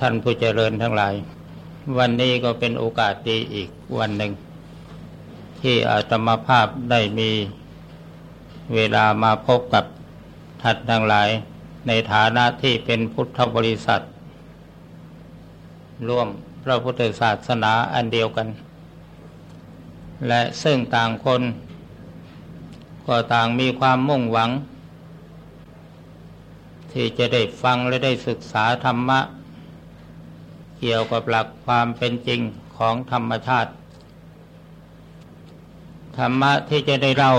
ท่านผู้เจริญทั้งหลาย วันนี้ก็เป็นโอกาสดีอีกวันหนึ่ง ที่อาตมาภาพได้มีเวลามาพบกับท่านทั้งหลาย ในฐานะที่เป็นพุทธบริษัท ร่วมพระพุทธศาสนาอันเดียวกัน และซึ่งต่างคน ก็ต่างมีความมุ่งหวัง ที่จะได้ฟังและได้ศึกษาธรรมะ เกี่ยวกับหลักความเป็นจริงของธรรมชาติ ธรรมะที่จะได้เล่า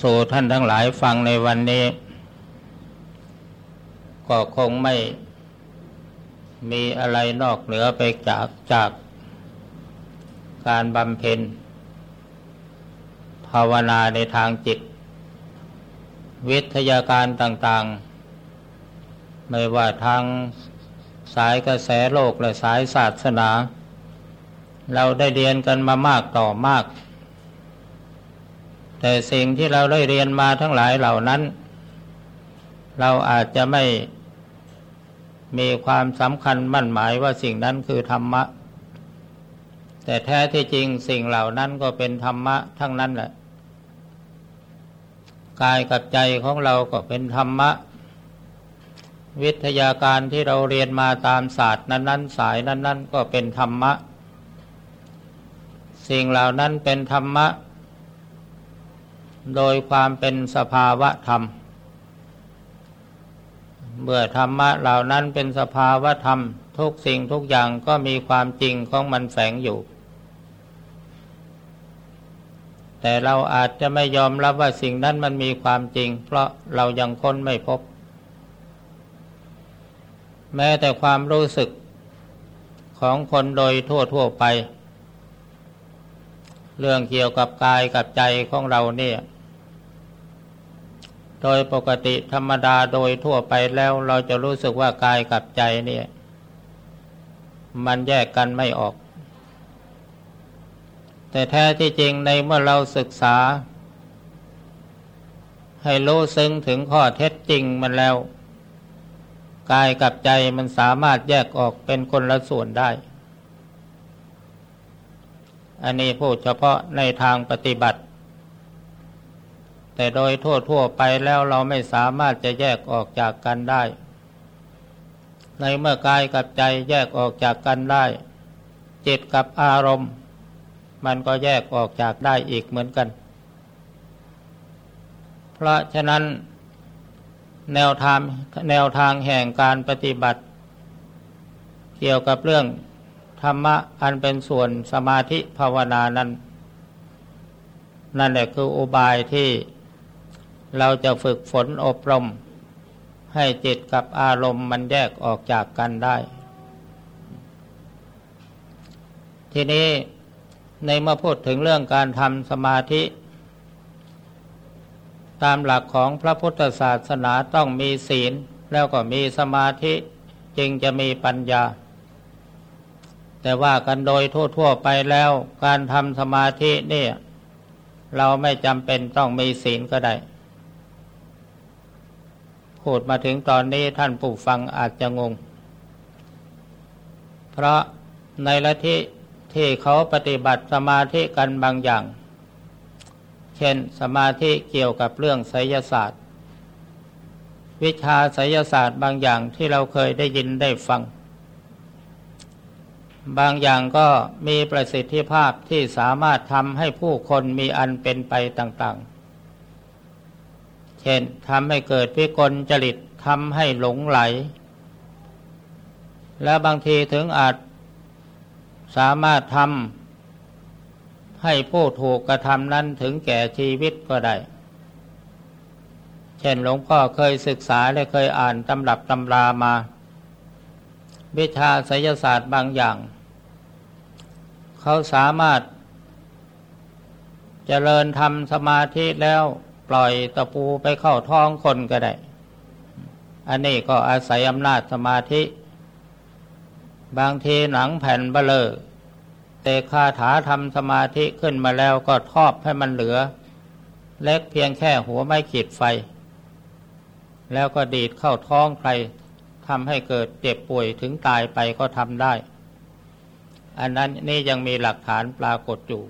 สู่ท่านทั้งหลายฟังในวันนี้ ก็คงไม่มีอะไรนอกเหนือไปจากจากการบำเพ็ญ ภาวนาในทางจิต วิทยาการต่างๆ ไม่ว่าทาง สายกระแสโลกและสายศาสนา เราได้เรียนกันมามากต่อมาก แต่สิ่งที่เราได้เรียนมาทั้งหลายเหล่านั้น เราอาจจะไม่มีความสำคัญมั่นหมายว่าสิ่งนั้นคือธรรมะ แต่แท้ที่จริงสิ่งเหล่านั้นก็เป็นธรรมะทั้งนั้นแหละกายกับใจของเราก็เป็นธรรมะ วิทยาการที่เราเรียนมาตามศาสตร์นั้น ๆ สายนั้น ๆ ก็เป็นธรรมะ สิ่งเหล่านั้นเป็นธรรมะ โดยความเป็นสภาวะธรรม เมื่อธรรมะเหล่านั้นเป็นสภาวะธรรม ทุกสิ่งทุกอย่างก็มีความจริงของมันแฝงอยู่ แต่เราอาจจะไม่ยอมรับว่าสิ่งนั้นมันมีความจริง เพราะเรายังค้นไม่พบ แม้แต่ความรู้สึกของคนโดยทั่วทั่วไป เรื่องเกี่ยวกับกายกับใจของเราเนี่ย โดยปกติธรรมดาโดยทั่วไปแล้วเราจะรู้สึกว่ากายกับใจเนี่ย มันแยกกันไม่ออก แต่แท้ที่จริงในเมื่อเราศึกษา ให้รู้ซึ้งถึงข้อเท็จจริงมันแล้ว กายกับใจมันสามารถแยกออกเป็นคนละส่วนได้ อันนี้พูดเฉพาะในทางปฏิบัติ แต่โดยทั่วทั่วไปแล้วเราไม่สามารถจะแยกออกจากกันได้ ในเมื่อกายกับใจแยกออกจากกันได้ จิตกับอารมณ์ มันก็แยกออกจากได้อีกเหมือนกัน เพราะฉะนั้น แนวทางแนวทางแห่งการปฏิบัติ เกี่ยวกับเรื่องธรรมะอันเป็นส่วนสมาธิภาวนานั้น นั่นแหละคืออุบายที่เราจะฝึกฝนอบรม ให้จิตกับอารมณ์มันแยกออกจากกันได้ ทีนี้ในเมื่อพูดถึงเรื่องการทำสมาธิ ตามหลักของพระพุทธศาสนาต้องมีศีล แล้วก็มีสมาธิจึงจะมีปัญญา แต่ว่ากันโดยทั่วๆไปแล้ว การทำสมาธิเนี่ยเราไม่จำเป็นต้องมีศีลก็ได้ พูดมาถึงตอนนี้ท่านผู้ฟังอาจจะงง เพราะในละที่ที่เขาปฏิบัติสมาธิกันบางอย่าง เช่น สมาธิเกี่ยวกับเรื่องไสยศาสตร์ วิชาไสยศาสตร์บางอย่างที่เราเคยได้ยินได้ฟัง บางอย่างก็มีประสิทธิภาพที่สามารถทำให้ผู้คนมีอันเป็นไปต่างๆ เช่นทำให้เกิดวิกลจริตทำให้หลงไหล และบางทีถึงอาจสามารถทำ ให้ผู้ถูกกระทำนั้นถึงแก่ชีวิตก็ได้ เช่นหลวงพ่อเคยศึกษาและเคยอ่านตำรับตำรามา วิชาไสยศาสตร์บางอย่าง เขาสามารถจเจริญทำสมาธิแล้วปล่อยตะปูไปเข้าท้องคนก็ได้ อันนี้ก็อาศัยอำนาจสมาธิ บางทีหนังแผ่นเบลอ เตคาถาทำสมาธิขึ้นมาแล้วก็ทอบให้มันเหลือ เล็กเพียงแค่หัวไม้ขีดไฟ แล้วก็ดีดเข้าท้องใครทำให้เกิดเจ็บป่วยถึงตายไปก็ทำได้ อันนั้นนี่ยังมีหลักฐานปรากฏอยู่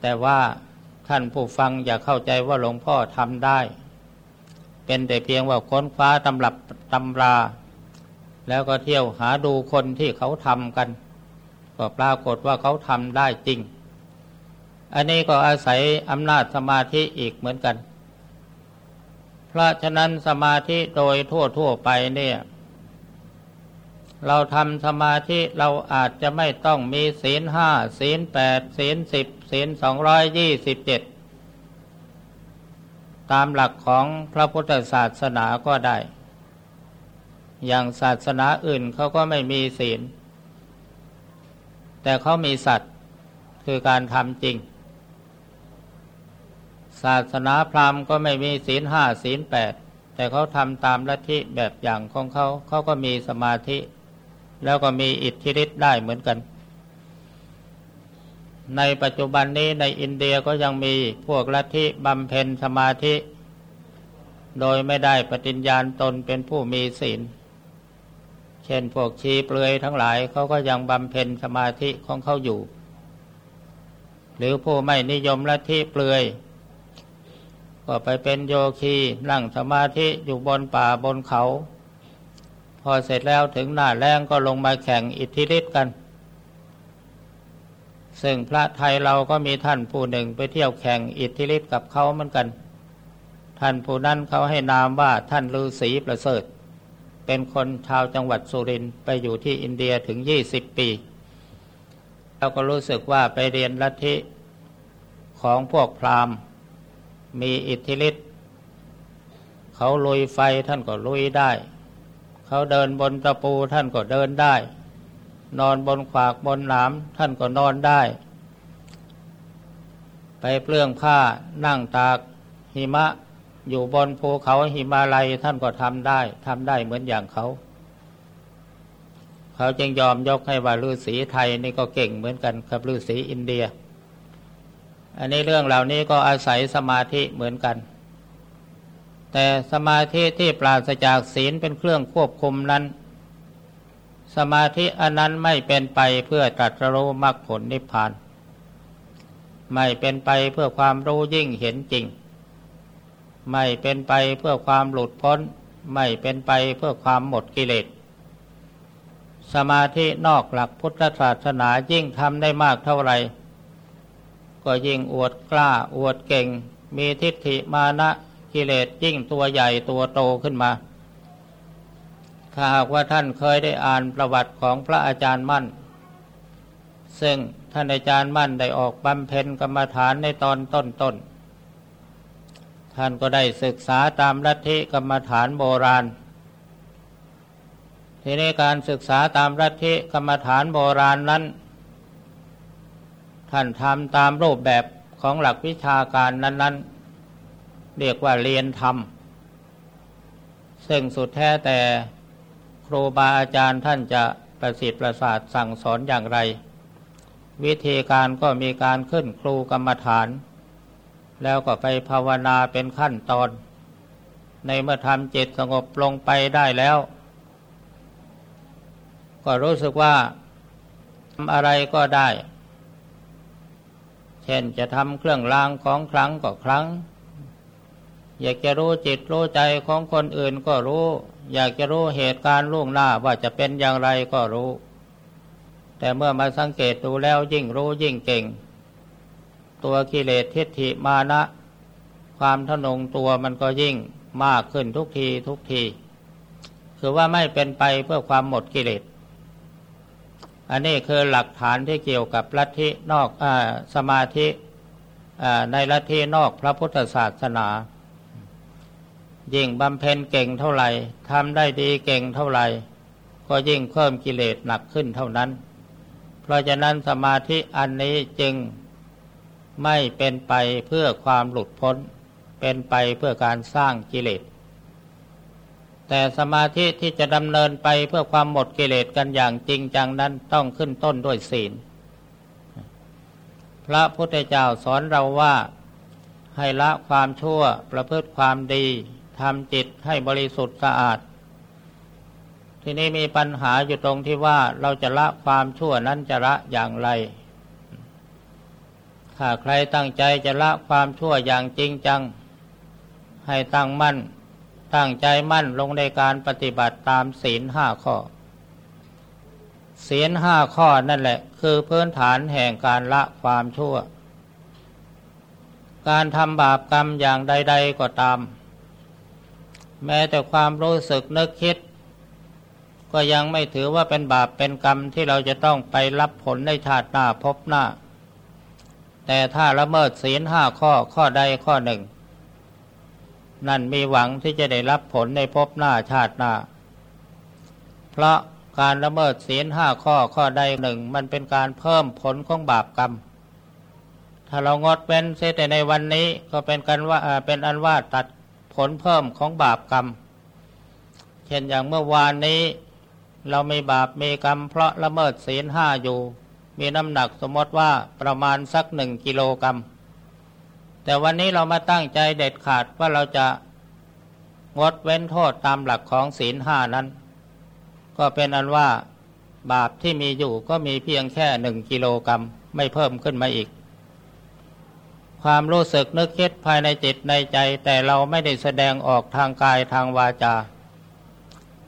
แต่ว่าท่านผู้ฟังอย่าเข้าใจว่าหลวงพ่อทำได้ เป็นแต่เพียงว่าค้นคว้าตำรับตำรา แล้วก็เที่ยวหาดูคนที่เขาทำกัน ก็ปรากฏว่าเขาทำได้จริง อันนี้ก็อาศัยอำนาจสมาธิอีกเหมือนกัน เพราะฉะนั้นสมาธิโดยทั่วทั่วไปเนี่ย เราทำสมาธิเราอาจจะไม่ต้องมีศีลห้าศีลแปดศีลสิบศีลสองร้อยยี่สิบเจ็ดตามหลักของพระพุทธศาสนาก็ได้ อย่างศาสนาอื่นเขาก็ไม่มีศีล แต่เขามีสัตว์คือการทำจริง ศาสนาพราหมณ์ก็ไม่มีศีลห้าศีลแปดแต่เขาทำตามลัทธิแบบอย่างของเขาเขาก็มีสมาธิ แล้วก็มีอิทธิฤทธิ์ได้เหมือนกัน ในปัจจุบันนี้ในอินเดียก็ยังมีพวกลัทธิบำเพ็ญสมาธิ โดยไม่ได้ปฏิญญาณตนเป็นผู้มีศีล เช่นพวกชีเปลือยทั้งหลายเขาก็ยังบำเพ็ญสมาธิของเขาอยู่ หรือผู้ไม่นิยมลัทธิเปลือย ก็ไปเป็นโยคีนั่งสมาธิอยู่บนป่าบนเขา พอเสร็จแล้วถึงหน้าแรงก็ลงมาแข่งอิทธิฤทธิ์กัน ซึ่งพระไทยเราก็มีท่านผู้หนึ่งไปเที่ยวแข่งอิทธิฤทธิ์กับเขาเหมือนกัน ท่านผู้นั้นเขาให้นามว่าท่านฤาษีประเสริฐ เป็นคนชาวจังหวัดสุรินทร์ไปอยู่ที่อินเดียถึงยี่สิบปี แล้วก็รู้สึกว่าไปเรียนลัทธิของพวกพราหมณ์ มีอิทธิฤทธิ์เขาลุยไฟท่านก็ลุยได้ เขาเดินบนตะปูท่านก็เดินได้ นอนบนขวากบนหนามท่านก็นอนได้ ไปเปลื้องผ้านั่งตากหิมะ อยู่บนภูเขาหิมาลัยท่านก็ทำได้ทำได้เหมือนอย่างเขา เขาจึงยอมยกให้ว่าฤาษีไทยนี่ก็เก่งเหมือนกันกับฤาษีอินเดีย อันนี้เรื่องเหล่านี้ก็อาศัยสมาธิเหมือนกัน แต่สมาธิที่ปราศจากศีลเป็นเครื่องควบคุมนั้น สมาธิอันนั้นไม่เป็นไปเพื่อตรัสรู้มรรคผลนิพพาน ไม่เป็นไปเพื่อความรู้ยิ่งเห็นจริง ไม่เป็นไปเพื่อความหลุดพ้น ไม่เป็นไปเพื่อความหมดกิเลส สมาธินอกหลักพุทธศาสนายิ่งทำได้มากเท่าไหร่ ก็ยิ่งอวดกล้าอวดเก่ง มีทิฏฐิมานะกิเลสยิ่งตัวใหญ่ตัวโตขึ้นมา ถ้าหากว่าท่านเคยได้อ่านประวัติของพระอาจารย์มั่น ซึ่งท่านอาจารย์มั่นได้ออกบำเพ็ญกรรมฐานในตอนต้นๆ ท่านก็ได้ศึกษาตามลัทธิกรรมฐานโบราณ ทีนี้การศึกษาตามลัทธิกรรมฐานโบราณนั้น ท่านทำตามรูปแบบของหลักวิชาการนั้น ๆ เรียกว่าเรียนธรรม ซึ่งสุดแท้แต่ครูบาอาจารย์ท่านจะประสิทธิ์ประสาทสั่งสอนอย่างไร วิธีการก็มีการขึ้นครูกรรมฐาน แล้วก็ไปภาวนาเป็นขั้นตอน ในเมื่อทำจิตสงบลงไปได้แล้ว ก็รู้สึกว่าทำอะไรก็ได้ เช่นจะทำเครื่องรางของครั้งก็ครั้ง อยากจะรู้จิตรู้ใจของคนอื่นก็รู้ อยากจะรู้เหตุการณ์ล่วงหน้าว่าจะเป็นอย่างไรก็รู้ แต่เมื่อมาสังเกตดูแล้วยิ่งรู้ยิ่งเก่ง ตัวกิเลสทิฏฐิมานะ ความทนงตัวมันก็ยิ่งมากขึ้นทุกทีทุกที คือว่าไม่เป็นไปเพื่อความหมดกิเลส อันนี้คือหลักฐานที่เกี่ยวกับลัทธินอกอสมาธิในลัทธินอกพระพุทธศาสนา ยิ่งบำเพ็ญเก่งเท่าไหร่ทำได้ดีเก่งเท่าไหร่ ก็ยิ่งเพิ่มกิเลสหนักขึ้นเท่านั้น เพราะฉะนั้นสมาธิอันนี้จึง ไม่เป็นไปเพื่อความหลุดพ้น เป็นไปเพื่อการสร้างกิเลส แต่สมาธิที่จะดำเนินไปเพื่อความหมดกิเลสกันอย่างจริงจังนั้นต้องขึ้นต้นด้วยศีล พระพุทธเจ้าสอนเราว่าให้ละความชั่วประพฤติความดีทำจิตให้บริสุทธิ์สะอาด ทีนี้มีปัญหาอยู่ตรงที่ว่าเราจะละความชั่วนั้นจะละอย่างไร ถ้าใครตั้งใจจะละความชั่วอย่างจริงจัง ให้ตั้งมั่น ตั้งใจมั่นลงในการปฏิบัติตามศีลห้าข้อ ศีลห้าข้อนั่นแหละ คือพื้นฐานแห่งการละความชั่ว การทำบาปกรรมอย่างใด ๆก็ตาม แม้แต่ความรู้สึกนึกคิด ก็ยังไม่ถือว่าเป็นบาปเป็นกรรมที่เราจะต้องไปรับผลในชาติหน้าพบหน้า แต่ถ้าละเมิดศีลห้าข้อข้อใดข้อหนึ่ง นั่นมีหวังที่จะได้รับผลในภพหน้าชาติหน้า เพราะการละเมิดศีลห้าข้อข้อใดหนึ่ง มันเป็นการเพิ่มผลของบาปกรรม ถ้าเรางดเว้นเสียแต่ในวันนี้ก็เป็นกันว่าเป็นอันว่าตัดผลเพิ่มของบาปกรรม เช่นอย่างเมื่อวานนี้ เราไม่บาปมีกรรม เพราะละเมิดศีลห้าอยู่ มีน้ำหนักสมมติว่าประมาณสักหนึ่งกิโลกรัม แต่วันนี้เรามาตั้งใจเด็ดขาดว่าเราจะงดเว้นโทษตามหลักของศีลห้านั้น ก็เป็นอันว่าบาปที่มีอยู่ก็มีเพียงแค่หนึ่งกิโลกรัมไม่เพิ่มขึ้นมาอีก ความรู้สึกนึกคิดภายในจิตในใจแต่เราไม่ได้แสดงออกทางกายทางวาจา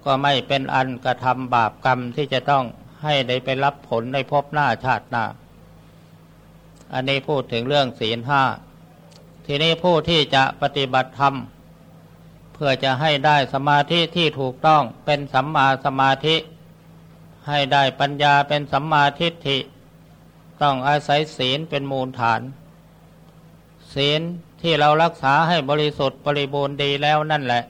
ก็ไม่เป็นอันกระทำบาปกรรมที่จะต้อง ให้ได้ไปรับผลในภพหน้าชาติหน้า อันนี้พูดถึงเรื่องศีลห้า ทีนี้ผู้ที่จะปฏิบัติธรรม เพื่อจะให้ได้สมาธิที่ถูกต้องเป็นสัมมาสมาธิ ให้ได้ปัญญาเป็นสัมมาทิฏฐิ ต้องอาศัยศีลเป็นมูลฐาน ศีลที่เรารักษาให้บริสุทธิ์บริบูรณ์ดีแล้วนั่นแหละ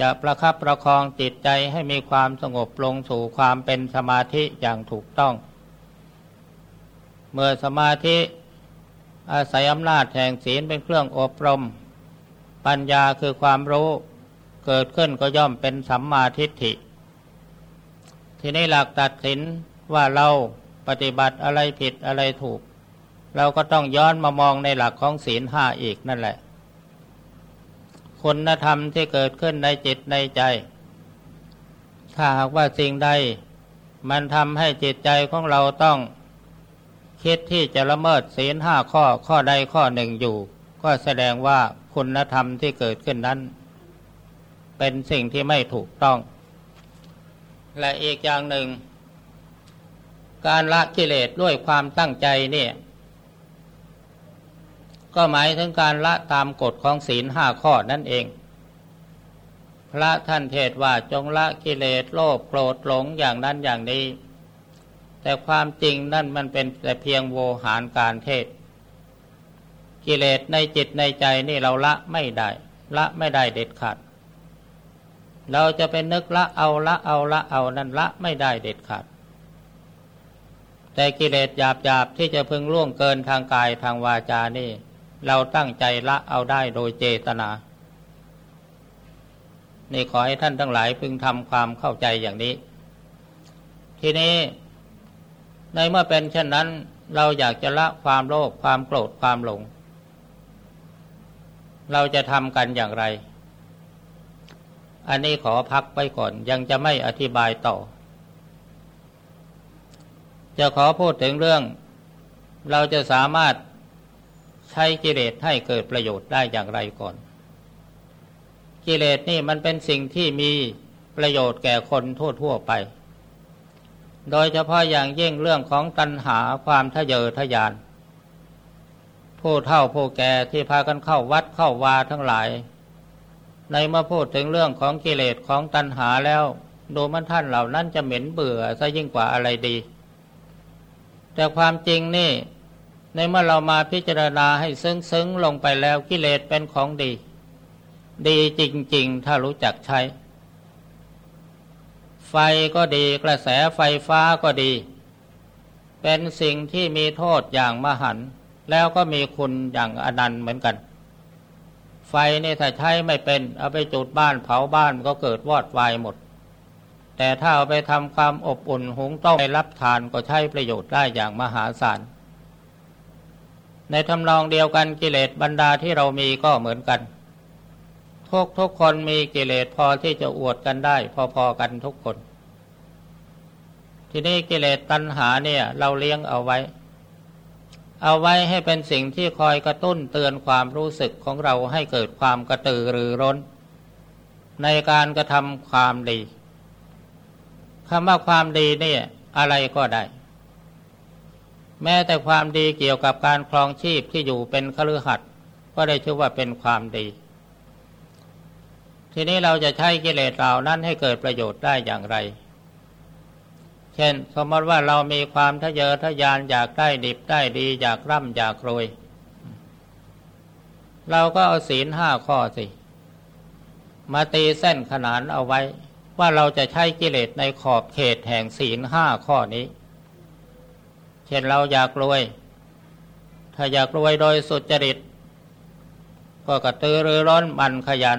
จะประคับประคองจิตใจให้มีความสงบลงสู่ความเป็นสมาธิอย่างถูกต้อง เมื่อสมาธิ อาศัยอำนาจแห่งศีลเป็นเครื่องอบรม ปัญญาคือความรู้เกิดขึ้นก็ย่อมเป็นสัมมาทิฏฐิ ทีนี้หลักตัดสินว่าเราปฏิบัติอะไรผิดอะไรถูก เราก็ต้องย้อนมามองในหลักของศีลห้าอีกนั่นแหละ คุณธรรมที่เกิดขึ้นในจิตในใจ ถ้าหากว่าสิ่งใด มันทำให้จิตใจของเราต้อง คิดที่จะละเมิดศีลห้าข้อข้อใดข้อหนึ่งอยู่ ก็แสดงว่าคุณธรรมที่เกิดขึ้นนั้น เป็นสิ่งที่ไม่ถูกต้อง และอีกอย่างหนึ่ง การละกิเลสด้วยความตั้งใจเนี่ย ก็หมายถึงการละตามกฎของศีลห้าข้อนั่นเอง พระท่านเทศว่าจงละกิเลสโลภโกรธหลงอย่างนั้นอย่างนี้ แต่ความจริงนั่นมันเป็นแต่เพียงโวหารการเทศ กิเลสในจิตในใจนี่เราละไม่ได้ ละไม่ได้เด็ดขาด เราจะเป็นนึกละเอาละเอาละเอานั่นละไม่ได้เด็ดขาดแต่กิเลสหยาบหยาบที่จะพึงล่วงเกินทางกายทางวาจานี่ เราตั้งใจละเอาได้โดยเจตนา นี่ขอให้ท่านทั้งหลายพึงทำความเข้าใจอย่างนี้ ทีนี้ ในเมื่อเป็นเช่นนั้น เราอยากจะละความโลภความโกรธความหลง เราจะทำกันอย่างไร อันนี้ขอพักไปก่อนยังจะไม่อธิบายต่อ จะขอพูดถึงเรื่อง เราจะสามารถ ใช้กิเลสให้เกิดประโยชน์ได้อย่างไรก่อน กิเลสนี่มันเป็นสิ่งที่มีประโยชน์แก่คนทั่วๆไป โดยเฉพาะอย่างยิ่งเรื่องของตัณหาความทะเยอทะยาน ผู้เฒ่าผู้แก่ที่พากันเข้าวัดเข้าวาทั้งหลาย ในเมื่อพูดถึงเรื่องของกิเลสของตัณหาแล้วดูมันท่านเหล่านั้นจะเหม็นเบื่อซะยิ่งกว่าอะไรดี แต่ความจริงนี่ ในเมื่อเรามาพิจารณาให้ซึ้งๆลงไปแล้วกิเลสเป็นของดี ดีจริง ๆ ถ้ารู้จักใช้ ไฟก็ดีกระแสไฟฟ้าก็ดี เป็นสิ่งที่มีโทษอย่างมหันแล้วก็มีคุณอย่างอนันต์เหมือนกัน ไฟนี่ถ้าใช้ไม่เป็นเอาไปจุดบ้านเผาบ้านก็เกิดวอดวายหมด แต่ถ้าเอาไปทำความอบอุ่นหุงต้มไปรับทานก็ใช้ประโยชน์ได้อย่างมหาศาล ในทำนองเดียวกันกิเลสบรรดาที่เรามีก็เหมือนกันทุกทุกคนมีกิเลสพอที่จะอวดกันได้ พอๆกันทุกคน ทีนี้กิเลสตัณหาเนี่ย เราเลี้ยงเอาไว้ เอาไว้ให้เป็นสิ่งที่คอยกระตุ้นเตือนความรู้สึกของเราให้เกิดความกระตือรือร้น ในการกระทำความดีคำว่าความดีเนี่ย อะไรก็ได้ แม้แต่ความดีเกี่ยวกับการครองชีพที่อยู่เป็นคฤหัสถ์ก็ได้ชื่อว่าเป็นความดี ทีนี้เราจะใช้กิเลสเหล่านั้นให้เกิดประโยชน์ได้อย่างไร เช่น สมมติว่าเรามีความทะเยอทะยานอยากได้ดิบได้ดีอยากร่ำอยากรวย เราก็เอาศีลห้าข้อสิ มาตีเส้นขนานเอาไว้ ว่าเราจะใช้กิเลสในขอบเขตแห่งศีลห้าข้อนี้ เช่นเราอยากรวย ถ้าอยากรวยโดยสุจริต ก็กระตือรือร้นมันขยัน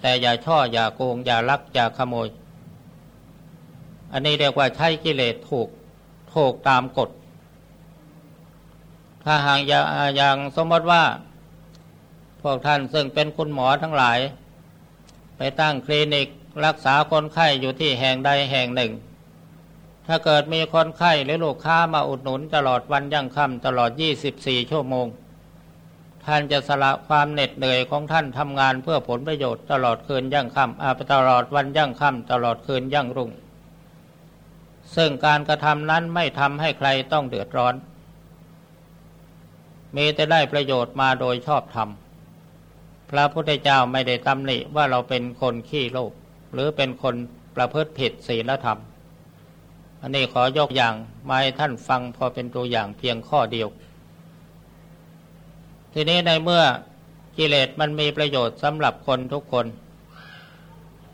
แต่อย่าช่ออย่าโกงอย่าลักอย่าขโมย อันนี้เรียกว่าใช้กิเลสถูกถูกตามกฎ ถ้าหากอย่างสมมติว่า พวกท่านซึ่งเป็นคุณหมอทั้งหลาย ไปตั้งคลินิกรักษาคนไข้อยู่ที่แห่งใดแห่งหนึ่ง ถ้าเกิดมีคนไข้หรือลูกค้ามาอุดหนุนตลอดวันยั่งค่ำตลอด 24 ชั่วโมง ท่านจะสละความเหน็ดเหนื่อยของท่านทำงานเพื่อผลประโยชน์ตลอดคืนยั่งค่ำอาตลอดวันยั่งค่ำตลอดคืนยั่งรุ่ง ซึ่งการกระทำนั้นไม่ทำให้ใครต้องเดือดร้อน มีแต่ได้ประโยชน์มาโดยชอบธรรมพระพุทธเจ้าไม่ได้ตำหนิว่าเราเป็นคนขี้โลภหรือเป็นคนประพฤติผิดศีลธรรม อันนี้ขอยกอย่างมาให้ท่านฟังพอเป็นตัวอย่างเพียงข้อเดียว ทีนี้ในเมื่อกิเลสมันมีประโยชน์สำหรับคนทุกคน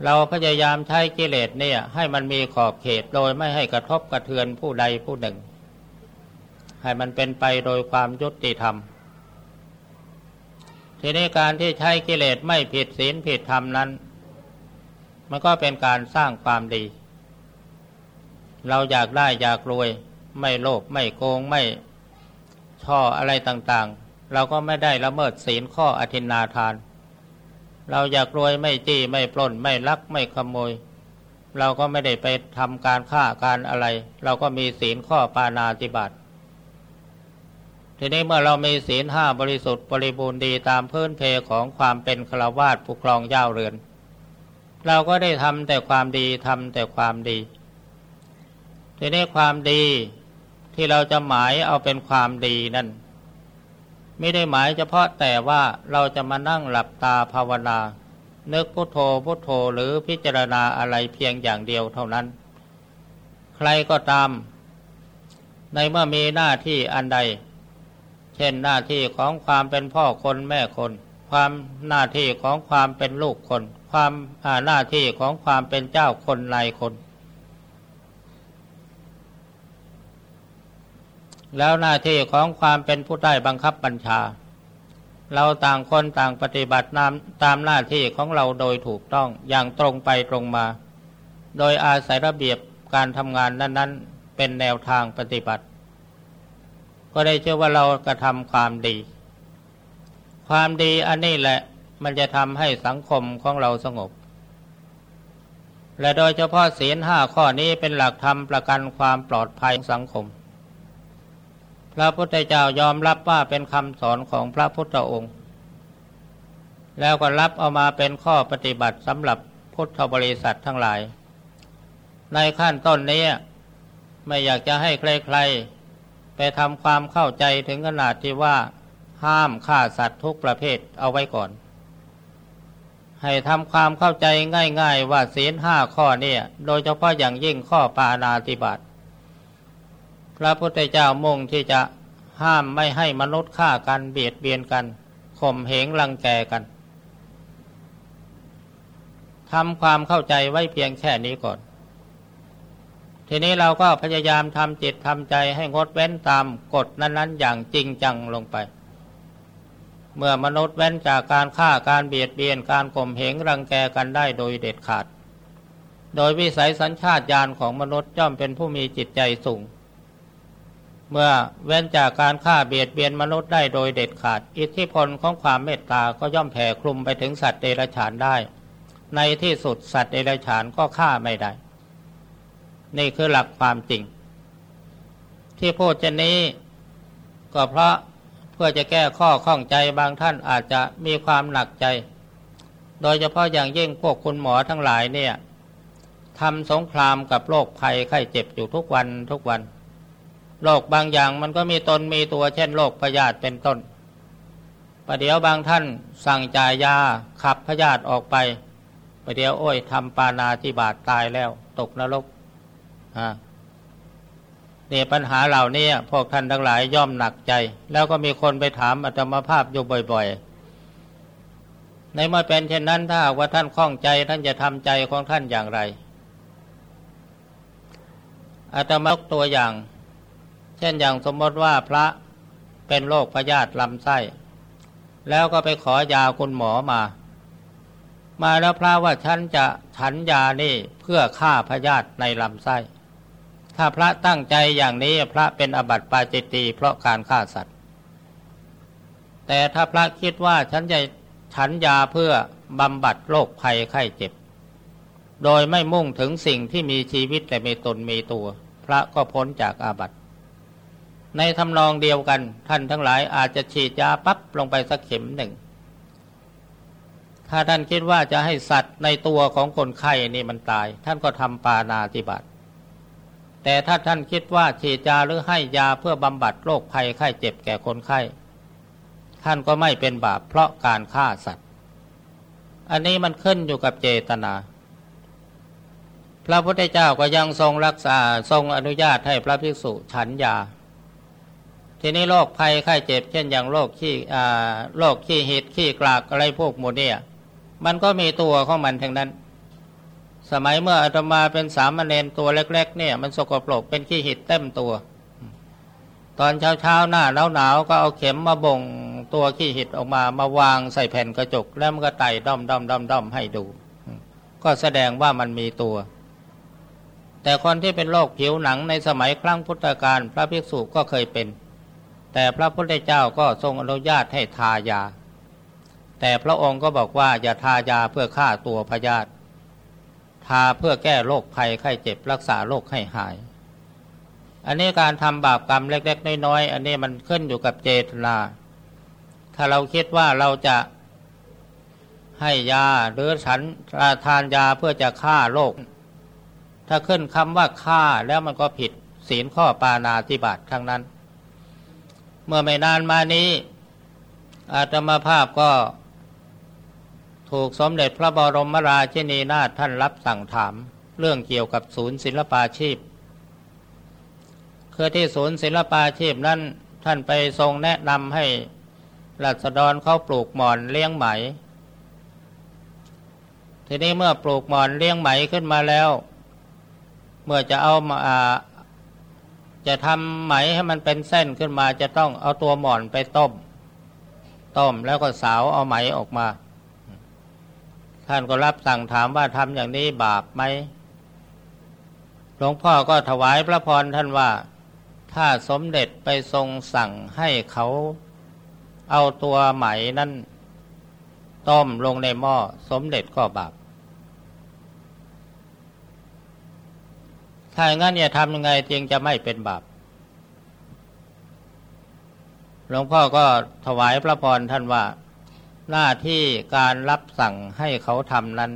เราพยายามใช้กิเลสเนี่ยให้มันมีขอบเขตโดยไม่ให้กระทบกระเทือนผู้ใดผู้หนึ่ง ให้มันเป็นไปโดยความยุติธรรม ทีนี้การที่ใช้กิเลสไม่ผิดศีลผิดธรรมนั้น มันก็เป็นการสร้างความดี เราอยากได้อยากรวย ไม่โลภไม่โกงไม่ช่ออะไรต่างๆ เราก็ไม่ได้ละเมิดศีลข้ออธินาทาน เราอยากรวยไม่จี้ไม่ปล้น ไม่ลักไม่ขโมย เราก็ไม่ได้ไปทำการฆ่าการอะไร เราก็มีศีลข้อปานาติบัติทีนี้เมื่อเรามีศีลห้าบริสุทธิ์บริบูรณ์ดีตามพื้นเพของความเป็นฆราวาสผู้ครองย้าเรือน เราก็ได้ทำแต่ความดีทำแต่ความดี ทีนี้ความดีที่เราจะหมายเอาเป็นความดีนั่น ไม่ได้หมายเฉพาะแต่ว่าเราจะมานั่งหลับตาภาวนานึกพุโทโธพุโทโธหรือพิจารณาอะไรเพียงอย่างเดียวเท่านั้น ใครก็ตาม ในเมื่อมีหน้าที่อันใด เช่นหน้าที่ของความเป็นพ่อคนแม่คน ความหน้าที่ของความเป็นลูกคน ความหน้าที่ของความเป็นเจ้าคนนายคน แล้วหน้าที่ของความเป็นผู้ใต้บังคับบัญชา เราต่างคนต่างปฏิบัตินามตามหน้าที่ของเราโดยถูกต้องอย่างตรงไปตรงมา โดยอาศัยระเบียบการทำงานนั้น ๆ เป็นแนวทางปฏิบัติ ก็ได้เชื่อว่าเรากระทำความดี ความดีอันนี้แหละมันจะทำให้สังคมของเราสงบ และโดยเฉพาะศีลห้าข้อนี้เป็นหลักธรรมประกันความปลอดภัยของสังคม พระพุทธเจ้ายอมรับว่าเป็นคำสอนของพระพุทธองค์ แล้วก็รับเอามาเป็นข้อปฏิบัติสำหรับพุทธบริษัททั้งหลาย ในขั้นต้นนี้ไม่อยากจะให้ใครๆ ไปทำความเข้าใจถึงขนาดที่ว่า ห้ามฆ่าสัตว์ทุกประเภทเอาไว้ก่อน ให้ทำความเข้าใจง่าย ๆ ว่าศีลห้าข้อเนี่ย โดยเฉพาะอย่างยิ่งข้อปานาติบาต พระพุทธเจ้ามุ่งที่จะห้ามไม่ให้มนุษย์ฆ่ากันเบียดเบียนกันข่มเหงรังแกกันทำความเข้าใจไว้เพียงแค่นี้ก่อน ทีนี้เราก็พยายามทำจิตทำใจให้งดเว้นตามกฎนั้น ๆ อย่างจริงจังลงไป เมื่อมนุษย์เว้นจากการฆ่าการเบียดเบียนการข่มเหงรังแกกันได้โดยเด็ดขาด โดยวิสัยสัญชาตญาณของมนุษย์ย่อมเป็นผู้มีจิตใจสูง เมื่อเว้นจากการฆ่าเบียดเบียนมนุษย์ได้โดยเด็ดขาด อิทธิพลของความเมตตาก็ย่อมแผ่คลุมไปถึงสัตว์เดรัจฉานได้ ในที่สุดสัตว์เดรัจฉานก็ฆ่าไม่ได้ นี่คือหลักความจริง ที่พูดเช่นนี้ ก็เพราะเพื่อจะแก้ข้อข้องใจบางท่านอาจจะมีความหนักใจ โดยเฉพาะอย่างยิ่งพวกคุณหมอทั้งหลายเนี่ยทำสงครามกับโรคภัยไข้เจ็บอยู่ทุกวันทุกวัน โรคบางอย่างมันก็มีตนมีตัวเช่นโรคพยาธิเป็นต้นประเดี๋ยวบางท่านสั่งจ่ายยาขับพยาธิออกไปประเดี๋ยวโอ้ยทำปานาธิบาตตายแล้ว ตกนรกอ่านี่ยปัญหาเหล่านี้พวกท่านทั้งหลายย่อมหนักใจ แล้วก็มีคนไปถามอาตมาภาพอยู่บ่อย ๆ ในเมื่อเป็นเช่นนั้นถ้าว่าท่านคล่องใจท่านจะทำใจของท่านอย่างไรอาตมายกตัวอย่าง เช่นอย่างสมมติว่าพระเป็นโรคพยาธิลำไส้ แล้วก็ไปขอยาคุณหมอมา มาแล้วพระว่าฉันจะฉันยานี่เพื่อฆ่าพยาธิในลำไส้ ถ้าพระตั้งใจอย่างนี้พระเป็นอบัติปาจิตตีเพราะการฆ่าสัตว์ แต่ถ้าพระคิดว่าฉันจะฉันยาเพื่อบำบัดโรคภัยไข้เจ็บ โดยไม่มุ่งถึงสิ่งที่มีชีวิตแต่มีตนมีตัว พระก็พ้นจากอาบัติ ในทำนองเดียวกัน ท่านทั้งหลายอาจจะฉีดยาปั๊บลงไปสักเข็มหนึ่ง ถ้าท่านคิดว่าจะให้สัตว์ในตัวของคนไข้นี่มันตาย ท่านก็ทำปานาติบัติแต่ถ้าท่านคิดว่าฉีดยาหรือให้ยาเพื่อบำบัดโรคภัยไข้เจ็บแก่คนไข้ท่านก็ไม่เป็นบาปเพราะการฆ่าสัตว์ อันนี้มันขึ้นอยู่กับเจตนา พระพุทธเจ้าก็ยังทรงรักษาทรงอนุญาตให้พระภิกษุฉันยา ทีนี้โรคภัยไข้เจ็บ เช่นอย่างโรคขี้โรคขี้หิดขี้กลากอะไรพวกหมดเนี่ยมันก็มีตัวของมันทั้งนั้น สมัยเมื่ออาตมาเป็นสามเณรตัวเล็ก ๆ เนี่ย มันสกปรกเป็นขี้หิดเต็มตัว ตอนเช้าๆหน้าหนาวๆก็เอาเข็มมาบ่งตัวขี้หิดออกมามาวางใส่แผ่นกระจก แล้วมันก็ไต่ด้อมด้อมด้อมด้อมให้ดู ก็แสดงว่ามันมีตัว แต่คนที่เป็นโรคผิวหนังในสมัยครั้งพุทธกาลพระภิกษุก็เคยเป็น แต่พระพุทธเจ้าก็ทรงอนุญาตให้ทายา แต่พระองค์ก็บอกว่าอย่าทายาเพื่อฆ่าตัวพยาธิทาเพื่อแก้โรคภัยไข้เจ็บรักษาโรคให้หาย อันนี้การทำบาปกรรมเล็กๆน้อยๆอันนี้มันขึ้นอยู่กับเจตนา ถ้าเราคิดว่าเราจะให้ยาหรือฉันทานยาเพื่อจะฆ่าโรค ถ้าขึ้นคำว่าฆ่าแล้วมันก็ผิดศีลข้อปานาติบาตทั้งนั้น เมื่อไม่นานมานี้ อาตมาภาพก็ถูกสมเด็จพระบรมราชินีนาถท่านรับสั่งถาม เรื่องเกี่ยวกับศูนย์ศิลปาชีพ คือที่ศูนย์ศิลปาชีพนั้นท่านไปทรงแนะนำให้รัษฎรเขาปลูกหมอนเลี้ยงไหม ทีนี้เมื่อปลูกหมอนเลี้ยงไหมขึ้นมาแล้ว เมื่อจะเอามา จะทำไหมให้มันเป็นเส้นขึ้นมาจะต้องเอาตัวหมอนไปต้ม ต้มแล้วก็สาวเอาไหมออกมา ท่านก็รับสั่งถามว่าทำอย่างนี้บาปไหมหลวงพ่อก็ถวายพระพรท่านว่า ถ้าสมเด็จไปทรงสั่งให้เขาเอาตัวไหมนั้นต้มลงในหม้อสมเด็จก็บาป ถ้าอย่างนั้นเนี่ยทำยังไงจึงจะไม่เป็นบาป หลวงพ่อก็ถวายพระพรท่านว่า หน้าที่การรับสั่งให้เขาทำนั้น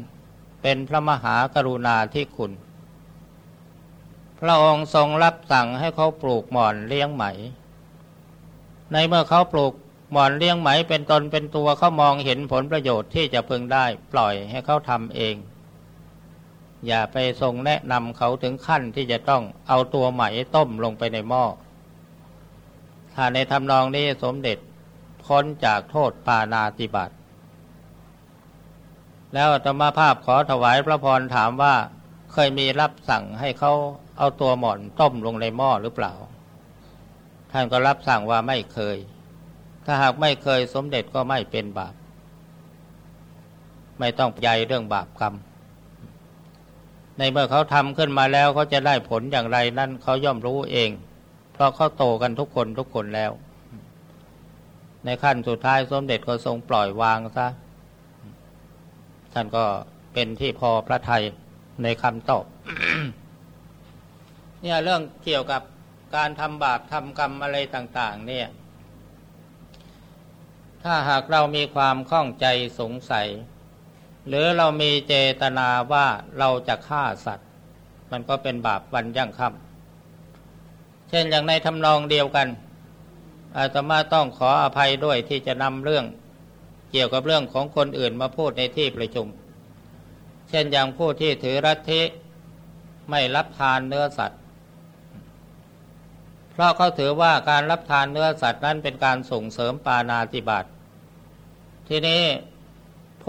เป็นพระมหากรุณาธิคุณ พระองค์ทรงรับสั่งให้เขาปลูกหมอนเลี้ยงไหม ในเมื่อเขาปลูกหมอนเลี้ยงไหมเป็นตนเป็นตัวเขามองเห็นผลประโยชน์ที่จะพึงได้ปล่อยให้เขาทำเอง อย่าไปทรงแนะนำเขาถึงขั้นที่จะต้องเอาตัวไหมต้มลงไปในหม้อ ถ้าในทำนองนี้สมเด็จพ้นจากโทษปานาติบัติ แล้วธรรมภาพขอถวายพระพรถามว่าเคยมีรับสั่งให้เขาเอาตัวหมอนต้มลงในหม้อหรือเปล่า ท่านก็รับสั่งว่าไม่เคย ถ้าหากไม่เคยสมเด็จก็ไม่เป็นบาป ไม่ต้องใหญ่เรื่องบาปกรรม ในเมื่อเขาทำขึ้นมาแล้วเขาจะได้ผลอย่างไรนั้นเขาย่อมรู้เองเพเพราะเขาโตกันทุกคนทุกคนแล้ว ในขั้นสุดท้ายสมเด็จก็ทรงปล่อยวางซะท่านก็เป็นที่พอพระไทยในคำตอบเนี่ยเรื่องเกี่ยวกับการทำบาปทำกรรมอะไรต่าง ๆ เนี่ย ถ้าหากเรามีความข้องใจสงสัย หรือเรามีเจตนาว่าเราจะฆ่าสัตว์ มันก็เป็นบาปวันยั่งค่ำเช่นอย่างในทำนองเดียวกัน อาตมาต้องขออภัยด้วยที่จะนำเรื่องเกี่ยวกับเรื่องของคนอื่นมาพูดในที่ประชุม เช่นอย่างผู้ที่ถือรัฐิไม่รับทานเนื้อสัตว์ เพราะเขาถือว่าการรับทานเนื้อสัตว์นั้นเป็นการส่งเสริมปานาติบาตทีนี้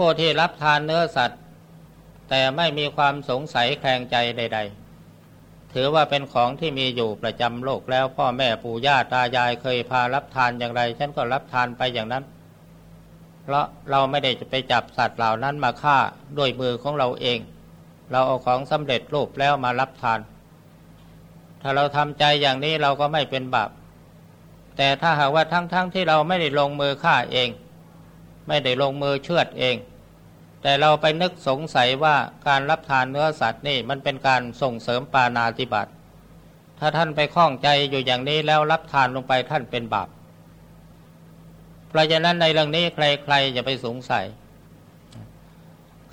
ผู้ที่รับทานเนื้อสัตว์ แต่ไม่มีความสงสัยแคลงใจใด ๆ ถือว่าเป็นของที่มีอยู่ประจำโลกแล้วพ่อแม่ปู่ย่าตายายเคยพารับทานอย่างไรฉันก็รับทานไปอย่างนั้น เพราะเราไม่ได้จะไปจับสัตว์เหล่านั้นมาฆ่าด้วยมือของเราเอง เราเอาของสำเร็จรูปแล้วมารับทาน ถ้าเราทำใจอย่างนี้เราก็ไม่เป็นบาปแต่ถ้าหากว่าทั้งๆทที่เราไม่ได้ลงมือฆ่าเอง ไม่ได้ลงมือเชือดเอง แต่เราไปนึกสงสัยว่าการรับทานเนื้อสัตว์นี่มันเป็นการส่งเสริมปานาติบัติ ถ้าท่านไปคล้องใจอยู่อย่างนี้แล้วรับทานลงไปท่านเป็นบาป เพราะฉะนั้นในเรื่องนี้ใครๆอย่าไปสงสัย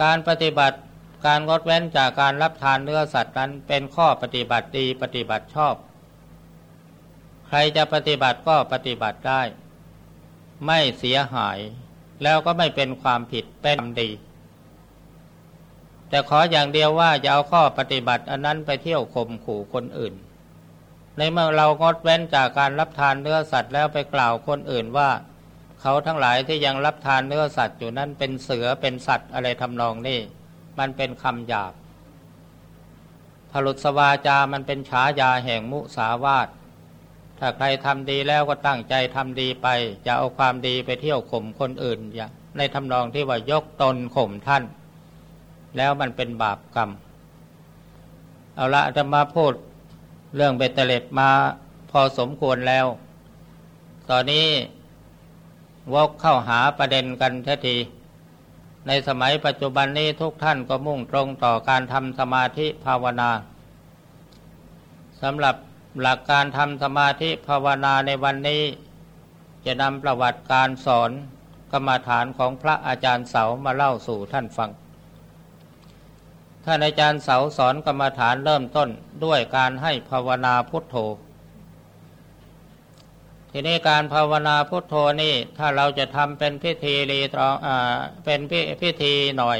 การปฏิบัติการงดเว้นจากการรับทานเนื้อสัตว์นั้นเป็นข้อปฏิบัติดีปฏิบัติชอบ ใครจะปฏิบัติก็ปฏิบัติได้ ไม่เสียหาย แล้วก็ไม่เป็นความผิดเป็นดี แต่ขออย่างเดียวว่าอย่าเอาข้อปฏิบัติอันนั้นไปเที่ยวข่มขู่คนอื่น ในเมื่อเรางดเว้นจากการรับทานเนื้อสัตว์แล้วไปกล่าวคนอื่นว่า เขาทั้งหลายที่ยังรับทานเนื้อสัตว์อยู่นั้นเป็นเสือเป็นสัตว์อะไรทำนองนี้มันเป็นคำหยาบผลุสวาจามันเป็นฉายาแห่งมุสาวาทถ้าใครทำดีแล้วก็ตั้งใจทำดีไปอย่าเอาความดีไปเที่ยวข่มคนอื่นอย่าในทำนองที่ว่ายกตนข่มท่าน แล้วมันเป็นบาปกรรม เอาละจะมาพูดเรื่องเบตเตเลตมาพอสมควรแล้ว ตอนนี้วกเข้าหาประเด็นกันทันที ในสมัยปัจจุบันนี้ทุกท่านก็มุ่งตรงต่อการทำสมาธิภาวนาสำหรับหลักการทำสมาธิภาวนาในวันนี้ จะนำประวัติการสอนกรรมฐานของพระอาจารย์เสามาเล่าสู่ท่านฟัง ท่านอาจารย์เสาสอนกรรมฐานเริ่มต้นด้วยการให้ภาวนาพุทโธ ทีนี้การภาวนาพุทโธนี่ถ้าเราจะทำเป็นพิธีรีตรองอเป็นพิธีหน่อย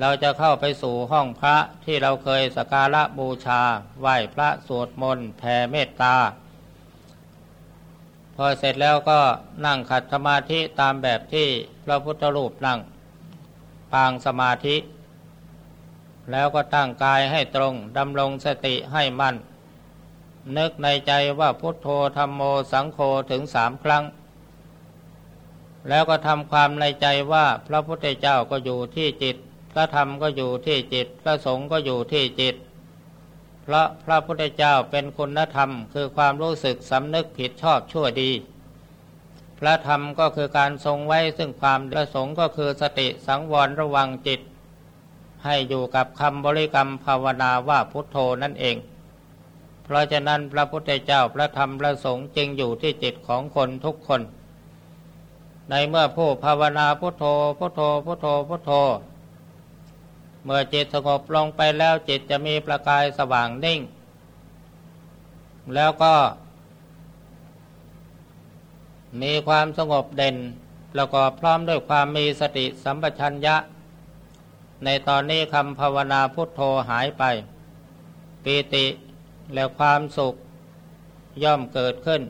เราจะเข้าไปสู่ห้องพระที่เราเคยสกการะบูชา ไหว้พระสวดมนต์แผ่เมตตา พอเสร็จแล้วก็นั่งขัดสมาธิตามแบบที่พระพุทธรูปนั่งปางสมาธิ แล้วก็ตั้งกายให้ตรงดำรงสติให้มั่น นึกในใจว่าพุทโธธรรมโมสังโฆถึงสามครั้ง แล้วก็ทำความในใจว่าพระพุทธเจ้าก็อยู่ที่จิต พระธรรมก็อยู่ที่จิต พระสงฆ์ก็อยู่ที่จิต เพราะพระพุทธเจ้าเป็นคุณธรรม คือความรู้สึกสำนึกผิดชอบชั่วดี พระธรรมก็คือการทรงไว้ซึ่งความประสงค์ก็คือสติสังวรระวังจิต ให้อยู่กับคำบริกรรมภาวนาว่าพุทโธนั่นเอง เพราะฉะนั้นพระพุทธเจ้าพระธรรมพระสงฆ์จึงอยู่ที่จิตของคนทุกคน ในเมื่อผู้ภาวนาพุทโธพุทโธพุทโธพุทโธ เมื่อจิตสงบลงไปแล้วจิตจะมีประกายสว่างนิ่ง แล้วก็ มีความสงบเด่นแล้วก็พร้อมด้วยความมีสติสัมปชัญญะ ในตอนนี้คำภาวนาพุทโธหายไป ปีติและความสุขย่อมเกิดขึ้น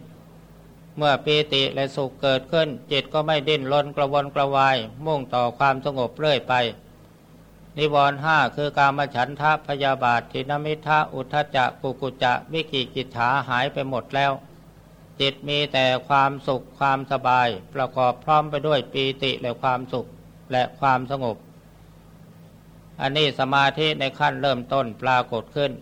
เมื่อปีติและสุขเกิดขึ้น จิตก็ไม่ดิ้นรนกระวนกระวาย มุ่งต่อความสงบเรื่อยไป นิวรณ์ห้าคือการมฉันทะพยาบาททินมิทะอุทจจะกุกุจะวิกิกิจฉาหายไปหมดแล้ว จิตมีแต่ความสุขความสบาย ประกอบพร้อมไปด้วยปีติและความสุขและความสงบ อันนี้สมาธิในขั้นเริ่มต้นปรากฏขึ้น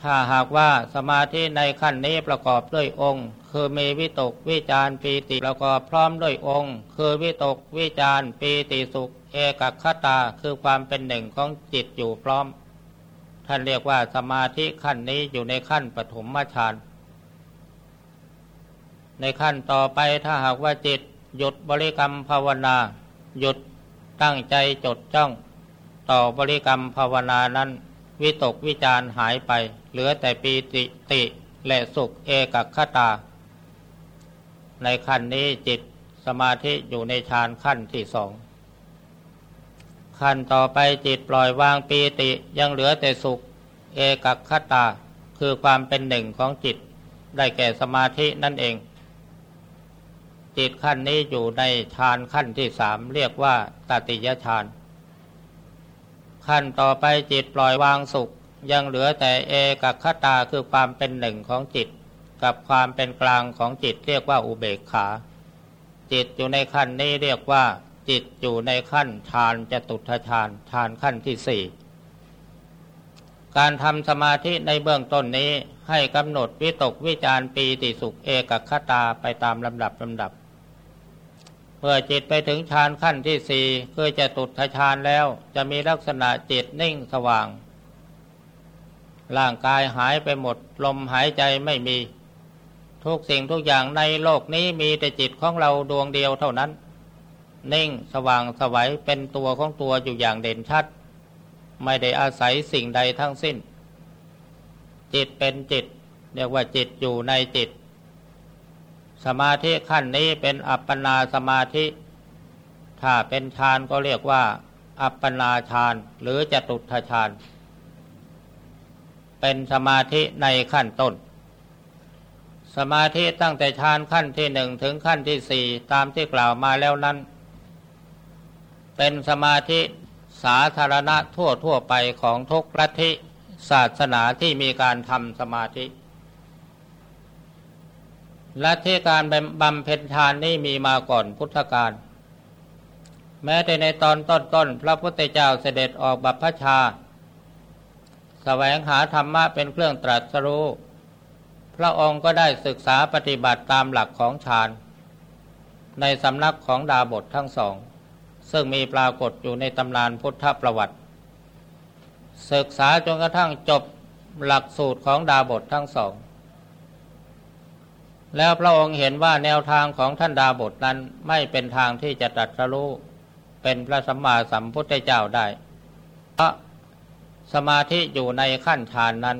ถ้าหากว่าสมาธิในขั้นนี้ประกอบด้วยองค์ คือมีวิตกวิจารปีติประกอบพร้อมด้วยองค์ คือวิตกวิจารปีติสุข เอกคตาคือความเป็นหนึ่งของจิตอยู่พร้อม ท่านเรียกว่าสมาธิขั้นนี้อยู่ในขั้นปฐมฌานในขั้นต่อไปถ้าหากว่าจิตหยุดบริกรรมภาวนา หยุดตั้งใจจดจ้อง ต่อบริกรรมภาวนานั้น วิตกวิจารหายไป เหลือแต่ปีติติและสุขเอกคตา ในขั้นนี้จิตสมาธิอยู่ในฌานขั้นที่สองขั้นต่อไปจิตปล่อยวางปีติยังเหลือแต่สุข เอกคตา คือความเป็นหนึ่งของจิต ได้แก่สมาธินั่นเอง จิตขั้นนี้อยู่ในฌานขั้นที่สามเรียกว่าตติยฌาน ขั้นต่อไปจิตปล่อยวางสุข ยังเหลือแต่เอกคตาคือความเป็นหนึ่งของจิต กับความเป็นกลางของจิตเรียกว่าอุเบกขา จิตอยู่ในขั้นนี้เรียกว่า จิตอยู่ในขั้นฌานจะตุทฌานฌานขั้นที่สี่การทำสมาธิในเบื้องต้นนี้ให้กำหนดวิตกวิจารปีติสุขเอกคตาไปตามลำดับลำดับ เมื่อจิตไปถึงฌานขั้นที่สี่คือจะตุดฌานแล้ว จะมีลักษณะจิตนิ่งสว่าง ร่างกายหายไปหมด ลมหายใจไม่มี ทุกสิ่งทุกอย่างในโลกนี้มีแต่จิตของเราดวงเดียวเท่านั้น นิ่งสว่างสวัยเป็นตัวของตัวอยู่อย่างเด่นชัด ไม่ได้อาศัยสิ่งใดทั้งสิ้น จิตเป็นจิต เรียกว่าจิตอยู่ในจิต สมาธิขั้นนี้เป็นอัปปนาสมาธิ ถ้าเป็นฌานก็เรียกว่า อัปปนาฌานหรือจตุทฌาน เป็นสมาธิในขั้นต้น สมาธิตั้งแต่ฌานขั้นที่หนึ่งถึงขั้นที่สี่ตามที่กล่าวมาแล้วนั้น เป็นสมาธิสาธารณะทั่วทั่วไปของทุกรัฐิศาสนาที่มีการทำสมาธิ และที่การบำเพ็ญทานนี่มีมาก่อนพุทธกาลแม้แต่ในตอนต้นๆพระพุทธเจ้าเสด็จออกบัพพชาสแสวงหาธรรมะเป็นเครื่องตรัสรู้ พระองค์ก็ได้ศึกษาปฏิบัติตามหลักของฌานในสำนักของดาบททั้งสอง ซึ่งมีปรากฏอยู่ในตำนานพุทธประวัติ ศึกษาจนกระทั่งจบหลักสูตรของดาบททั้งสอง แล้วพระองค์เห็นว่าแนวทางของท่านดาบทนั้นไม่เป็นทางที่จะตัดสรู้เป็นพระสัมมาสัมพุทธเจ้าได้ เพราะสมาธิอยู่ในขั้นฌานนั้น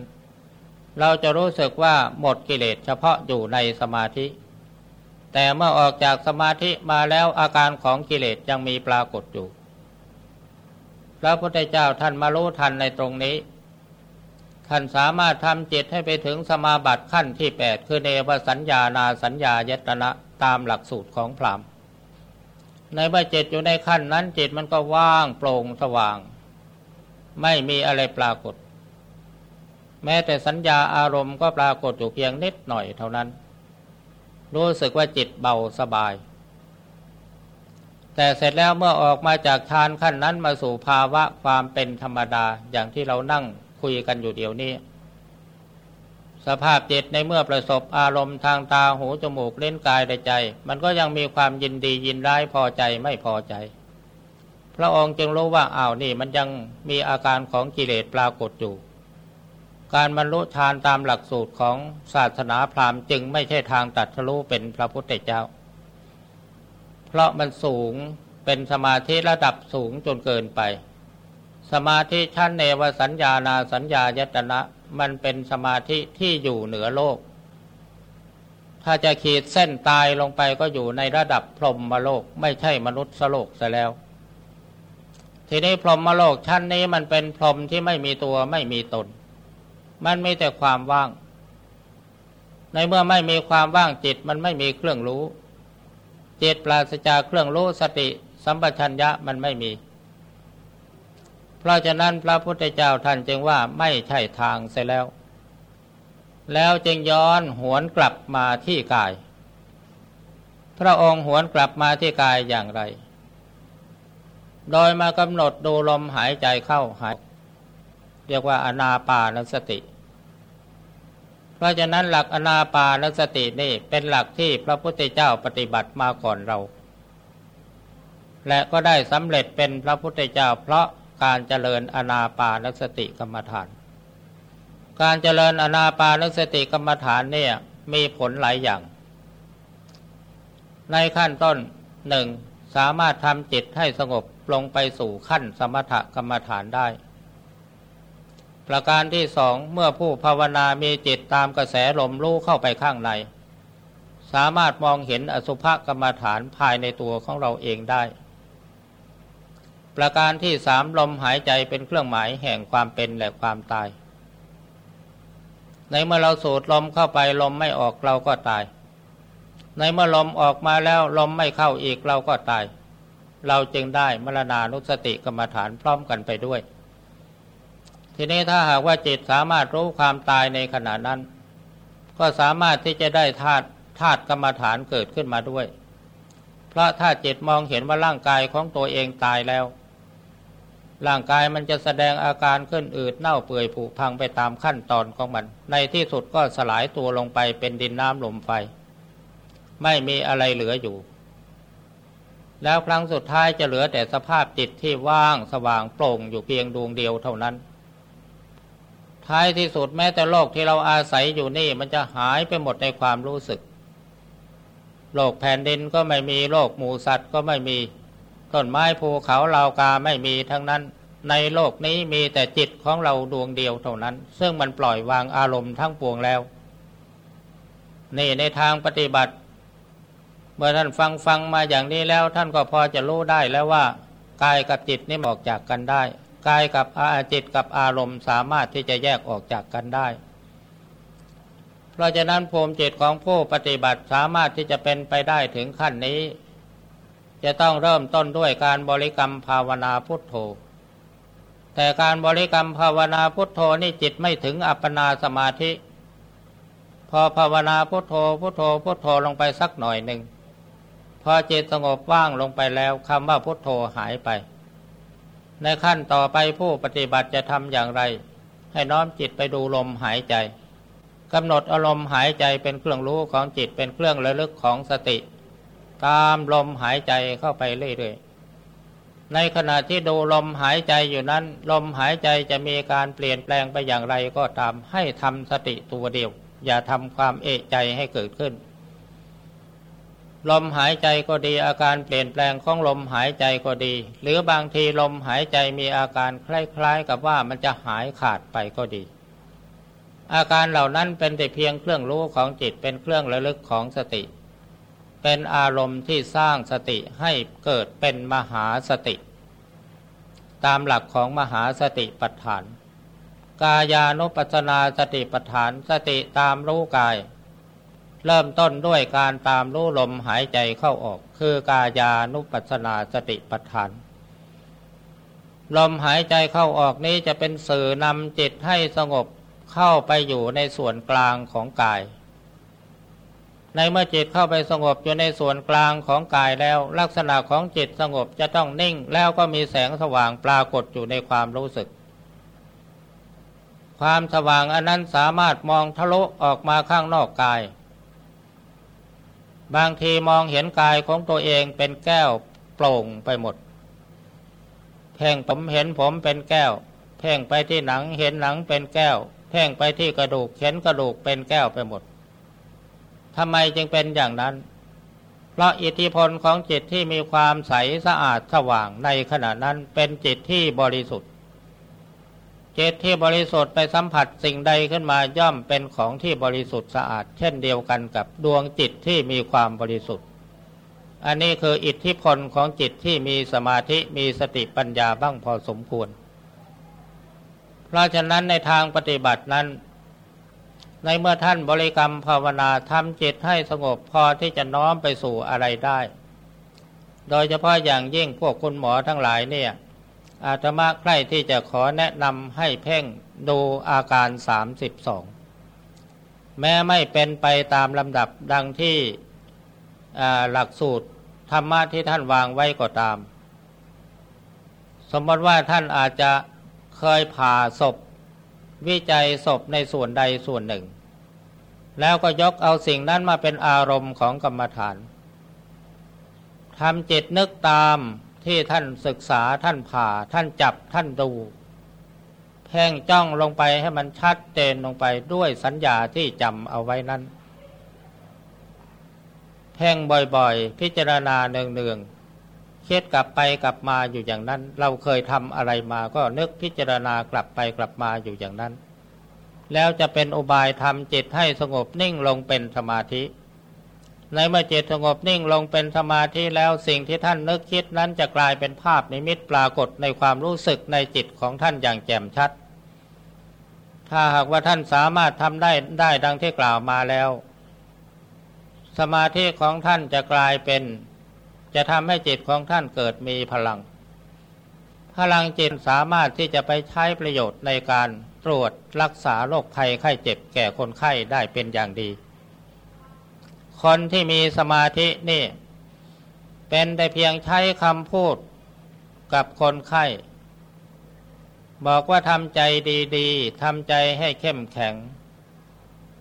เราจะรู้สึกว่าหมดกิเลสเฉพาะอยู่ในสมาธิ แต่เมื่อออกจากสมาธิมาแล้วอาการของกิเลสยังมีปรากฏอยู่ พระพุทธเจ้าท่านมารู้ทันในตรงนี้ ท่านสามารถทำจิตให้ไปถึงสมาบัติขั้นที่แปดคือเนวสัญญานาสัญญายตนะตามหลักสูตรของพรามในเมื่อจิตอยู่ในขั้นนั้นจิตมันก็ว่างโปร่งสว่าง ไม่มีอะไรปรากฏ แม้แต่สัญญาอารมณ์ก็ปรากฏอยู่เพียงนิดหน่อยเท่านั้น รู้สึกว่าจิตเบาสบาย แต่เสร็จแล้วเมื่อออกมาจากฌานขั้นนั้นมาสู่ภาวะความเป็นธรรมดาอย่างที่เรานั่ง คุยกันอยู่เดี๋ยวนี้ สภาพจิตในเมื่อประสบอารมณ์ทางตาหูจมูกเล่นกายในใจ มันก็ยังมีความยินดียินร้ายพอใจไม่พอใจ พระองค์จึงรู้ว่าอ้าวนี่มันยังมีอาการของกิเลสปรากฏอยู่ การบรรลุฌานตามหลักสูตรของศาสนาพราหมณ์จึงไม่ใช่ทางตัดทะลุเป็นพระพุทธเจ้า เพราะมันสูงเป็นสมาธิระดับสูงจนเกินไป สมาธิชั้นเนวสัญญานาสัญญายตนะ มันเป็นสมาธิที่อยู่เหนือโลก ถ้าจะขีดเส้นตายลงไปก็อยู่ในระดับพรหมโลก ไม่ใช่มนุษย์โลกซะแล้ว ทีนี้พรหมโลกชั้นนี้มันเป็นพรหมที่ไม่มีตัวไม่มีตน มันมีแต่ความว่าง ในเมื่อไม่มีความว่างจิตมันไม่มีเครื่องรู้จิตปราศจากเครื่องรู้สติ สัมปชัญญะมันไม่มี เพราะฉะนั้นพระพุทธเจ้าท่านจึงว่าไม่ใช่ทางเสียแล้ว แล้วจึงย้อนหวนกลับมาที่กาย พระองค์หวนกลับมาที่กายอย่างไร โดยมากำหนดดูลมหายใจเข้าหาย เรียกว่าอนาปานสติ เพราะฉะนั้นหลักอนาปานสตินี่เป็นหลักที่พระพุทธเจ้าปฏิบัติมาก่อนเรา และก็ได้สำเร็จเป็นพระพุทธเจ้าเพราะ การเจริญอนาปานสติกรรมฐาน การเจริญอนาปานสติกรรมฐานเนี่ยมีผลหลายอย่าง ในขั้นต้นหนึ่งสามารถทำจิตให้สงบลงไปสู่ขั้นสมถกรรมฐานได้ ประการที่สองเมื่อผู้ภาวนามีจิตตามกระแสลมรู้เข้าไปข้างใน สามารถมองเห็นอสุภกรรมฐานภายในตัวของเราเองได้ ประการที่สามลมหายใจเป็นเครื่องหมายแห่งความเป็นและความตาย ในเมื่อเราสูดลมเข้าไปลมไม่ออกเราก็ตาย ในเมื่อลมออกมาแล้วลมไม่เข้าอีกเราก็ตาย เราจึงได้มรณานุสติกรรมฐานพร้อมกันไปด้วย ทีนี้ถ้าหากว่าจิตสามารถรู้ความตายในขณะนั้น ก็สามารถที่จะได้ธาตุธาตุกรรมฐานเกิดขึ้นมาด้วย เพราะถ้าจิตมองเห็นว่าร่างกายของตัวเองตายแล้ว ร่างกายมันจะแสดงอาการขึ้นอืดเน่าเปื่อยผุพังไปตามขั้นตอนของมัน ในที่สุดก็สลายตัวลงไปเป็นดินน้ำลมไฟ ไม่มีอะไรเหลืออยู่ แล้วครั้งสุดท้ายจะเหลือแต่สภาพจิตที่ว่างสว่างโปร่งอยู่เพียงดวงเดียวเท่านั้น ท้ายที่สุดแม้แต่โลกที่เราอาศัยอยู่นี่มันจะหายไปหมดในความรู้สึก โลกแผ่นดินก็ไม่มีโลกหมูสัตว์ก็ไม่มี ต้นไม้ภูเขาลากาไม่มีทั้งนั้น ในโลกนี้มีแต่จิตของเราดวงเดียวเท่านั้น ซึ่งมันปล่อยวางอารมณ์ทั้งปวงแล้ว นี่ในทางปฏิบัติ เมื่อท่านฟังฟังมาอย่างนี้แล้วท่านก็พอจะรู้ได้แล้วว่ากายกับจิตนี่ออกจากกันได้กายกับอาจิตกับอารมณ์สามารถที่จะแยกออกจากกันได้ เพราะฉะนั้นภูมิจิตของผู้ปฏิบัติสามารถที่จะเป็นไปได้ถึงขั้นนี้ จะต้องเริ่มต้นด้วยการบริกรรมภาวนาพุทโธ แต่การบริกรรมภาวนาพุทโธนี่จิตไม่ถึงอัปปนาสมาธิ พอภาวนาพุทโธพุทโธพุทโธลงไปสักหน่อยหนึ่งพอจิตสงบว่างลงไปแล้วคำว่าพุทโธหายไป ในขั้นต่อไปผู้ปฏิบัติจะทำอย่างไร ให้น้อมจิตไปดูลมหายใจกำหนดอารมณ์หายใจเป็นเครื่องรู้ของจิตเป็นเครื่องระลึกของสติ ตามลมหายใจเข้าไปเรื่อยๆ ในขณะที่ดูลมหายใจอยู่นั้น ลมหายใจจะมีการเปลี่ยนแปลงไปอย่างไรก็ตามให้ทำสติตัวเดียว อย่าทำความเอะใจให้เกิดขึ้น ลมหายใจก็ดีอาการเปลี่ยนแปลงของลมหายใจก็ดี หรือบางทีลมหายใจมีอาการคล้าย ๆ กับว่ามันจะหายขาดไปก็ดีอาการเหล่านั้นเป็นแต่เพียงเครื่องรู้ของจิตเป็นเครื่องระลึกของสติ เป็นอารมณ์ที่สร้างสติให้เกิดเป็นมหาสติ ตามหลักของมหาสติปัฏฐาน กายานุปัสนาสติปัฏฐานสติตามรู้กาย เริ่มต้นด้วยการตามรู้ลมหายใจเข้าออก คือกายานุปัสนาสติปัฏฐานลมหายใจเข้าออกนี้จะเป็นสื่อนำจิตให้สงบเข้าไปอยู่ในส่วนกลางของกาย ในเมื่อจิตเข้าไปสงบอยู่ในส่วนกลางของกายแล้ว ลักษณะของจิตสงบจะต้องนิ่งแล้วก็มีแสงสว่างปรากฏอยู่ในความรู้สึก ความสว่างอันนั้นสามารถมองทะลุออกมาข้างนอกกาย บางทีมองเห็นกายของตัวเองเป็นแก้วโปร่งไปหมด เพ่งผมเห็นผมเป็นแก้ว เพ่งไปที่หนังเห็นหนังเป็นแก้ว เพ่งไปที่กระดูกเห็นกระดูกเป็นแก้วไปหมด ทำไมจึงเป็นอย่างนั้น เพราะอิทธิพลของจิตที่มีความใสสะอาดสว่างในขณะนั้นเป็นจิตที่บริสุทธิ์จิตที่บริสุทธิ์ไปสัมผัสสิ่งใดขึ้นมาย่อมเป็นของที่บริสุทธิ์สะอาด เช่นเดียวกันกับดวงจิตที่มีความบริสุทธิ์ อันนี้คืออิทธิพลของจิตที่มีสมาธิมีสติปัญญาบ้างพอสมควร เพราะฉะนั้นในทางปฏิบัตินั้น ในเมื่อท่านบริกรรมภาวนาทำจิตให้สงบพอที่จะน้อมไปสู่อะไรได้ โดยเฉพาะอย่างยิ่งพวกคุณหมอทั้งหลายเนี่ยอาตมาใคร่ที่จะขอแนะนำให้เพ่งดูอาการ 32 แม้ไม่เป็นไปตามลำดับดังที่หลักสูตรธรรมะที่ท่านวางไว้ก็ตาม สมมติว่าท่านอาจจะเคยผ่าศพ วิจัยศพในส่วนใดส่วนหนึ่ง แล้วก็ยกเอาสิ่งนั้นมาเป็นอารมณ์ของกรรมฐานทำจิตนึกตามที่ท่านศึกษาท่านผ่าท่านจับท่านดู เพ่งจ้องลงไปให้มันชัดเจนลงไปด้วยสัญญาที่จำเอาไว้นั้น เพ่งบ่อยๆ พิจารณาเนืองๆ คิดกลับไปกลับมาอยู่อย่างนั้น เราเคยทำอะไรมาก็นึกพิจารณากลับไปกลับมาอยู่อย่างนั้น แล้วจะเป็นอุบายทำจิตให้สงบนิ่งลงเป็นสมาธิ ในเมื่อจิตสงบนิ่งลงเป็นสมาธิแล้วสิ่งที่ท่านนึกคิดนั้นจะกลายเป็นภาพนิมิตปรากฏในความรู้สึกในจิตของท่านอย่างแจ่มชัด ถ้าหากว่าท่านสามารถทำได้ได้ดังที่กล่าวมาแล้ว สมาธิของท่านจะกลายเป็น จะทำให้จิตของท่านเกิดมีพลัง พลังจิตสามารถที่จะไปใช้ประโยชน์ในการตรวจรักษาโรคภัยไข้เจ็บแก่คนไข้ได้เป็นอย่างดี คนที่มีสมาธินี่ เป็นแต่เพียงใช้คำพูดกับคนไข้ บอกว่าทำใจดีๆทำใจให้เข้มแข็ง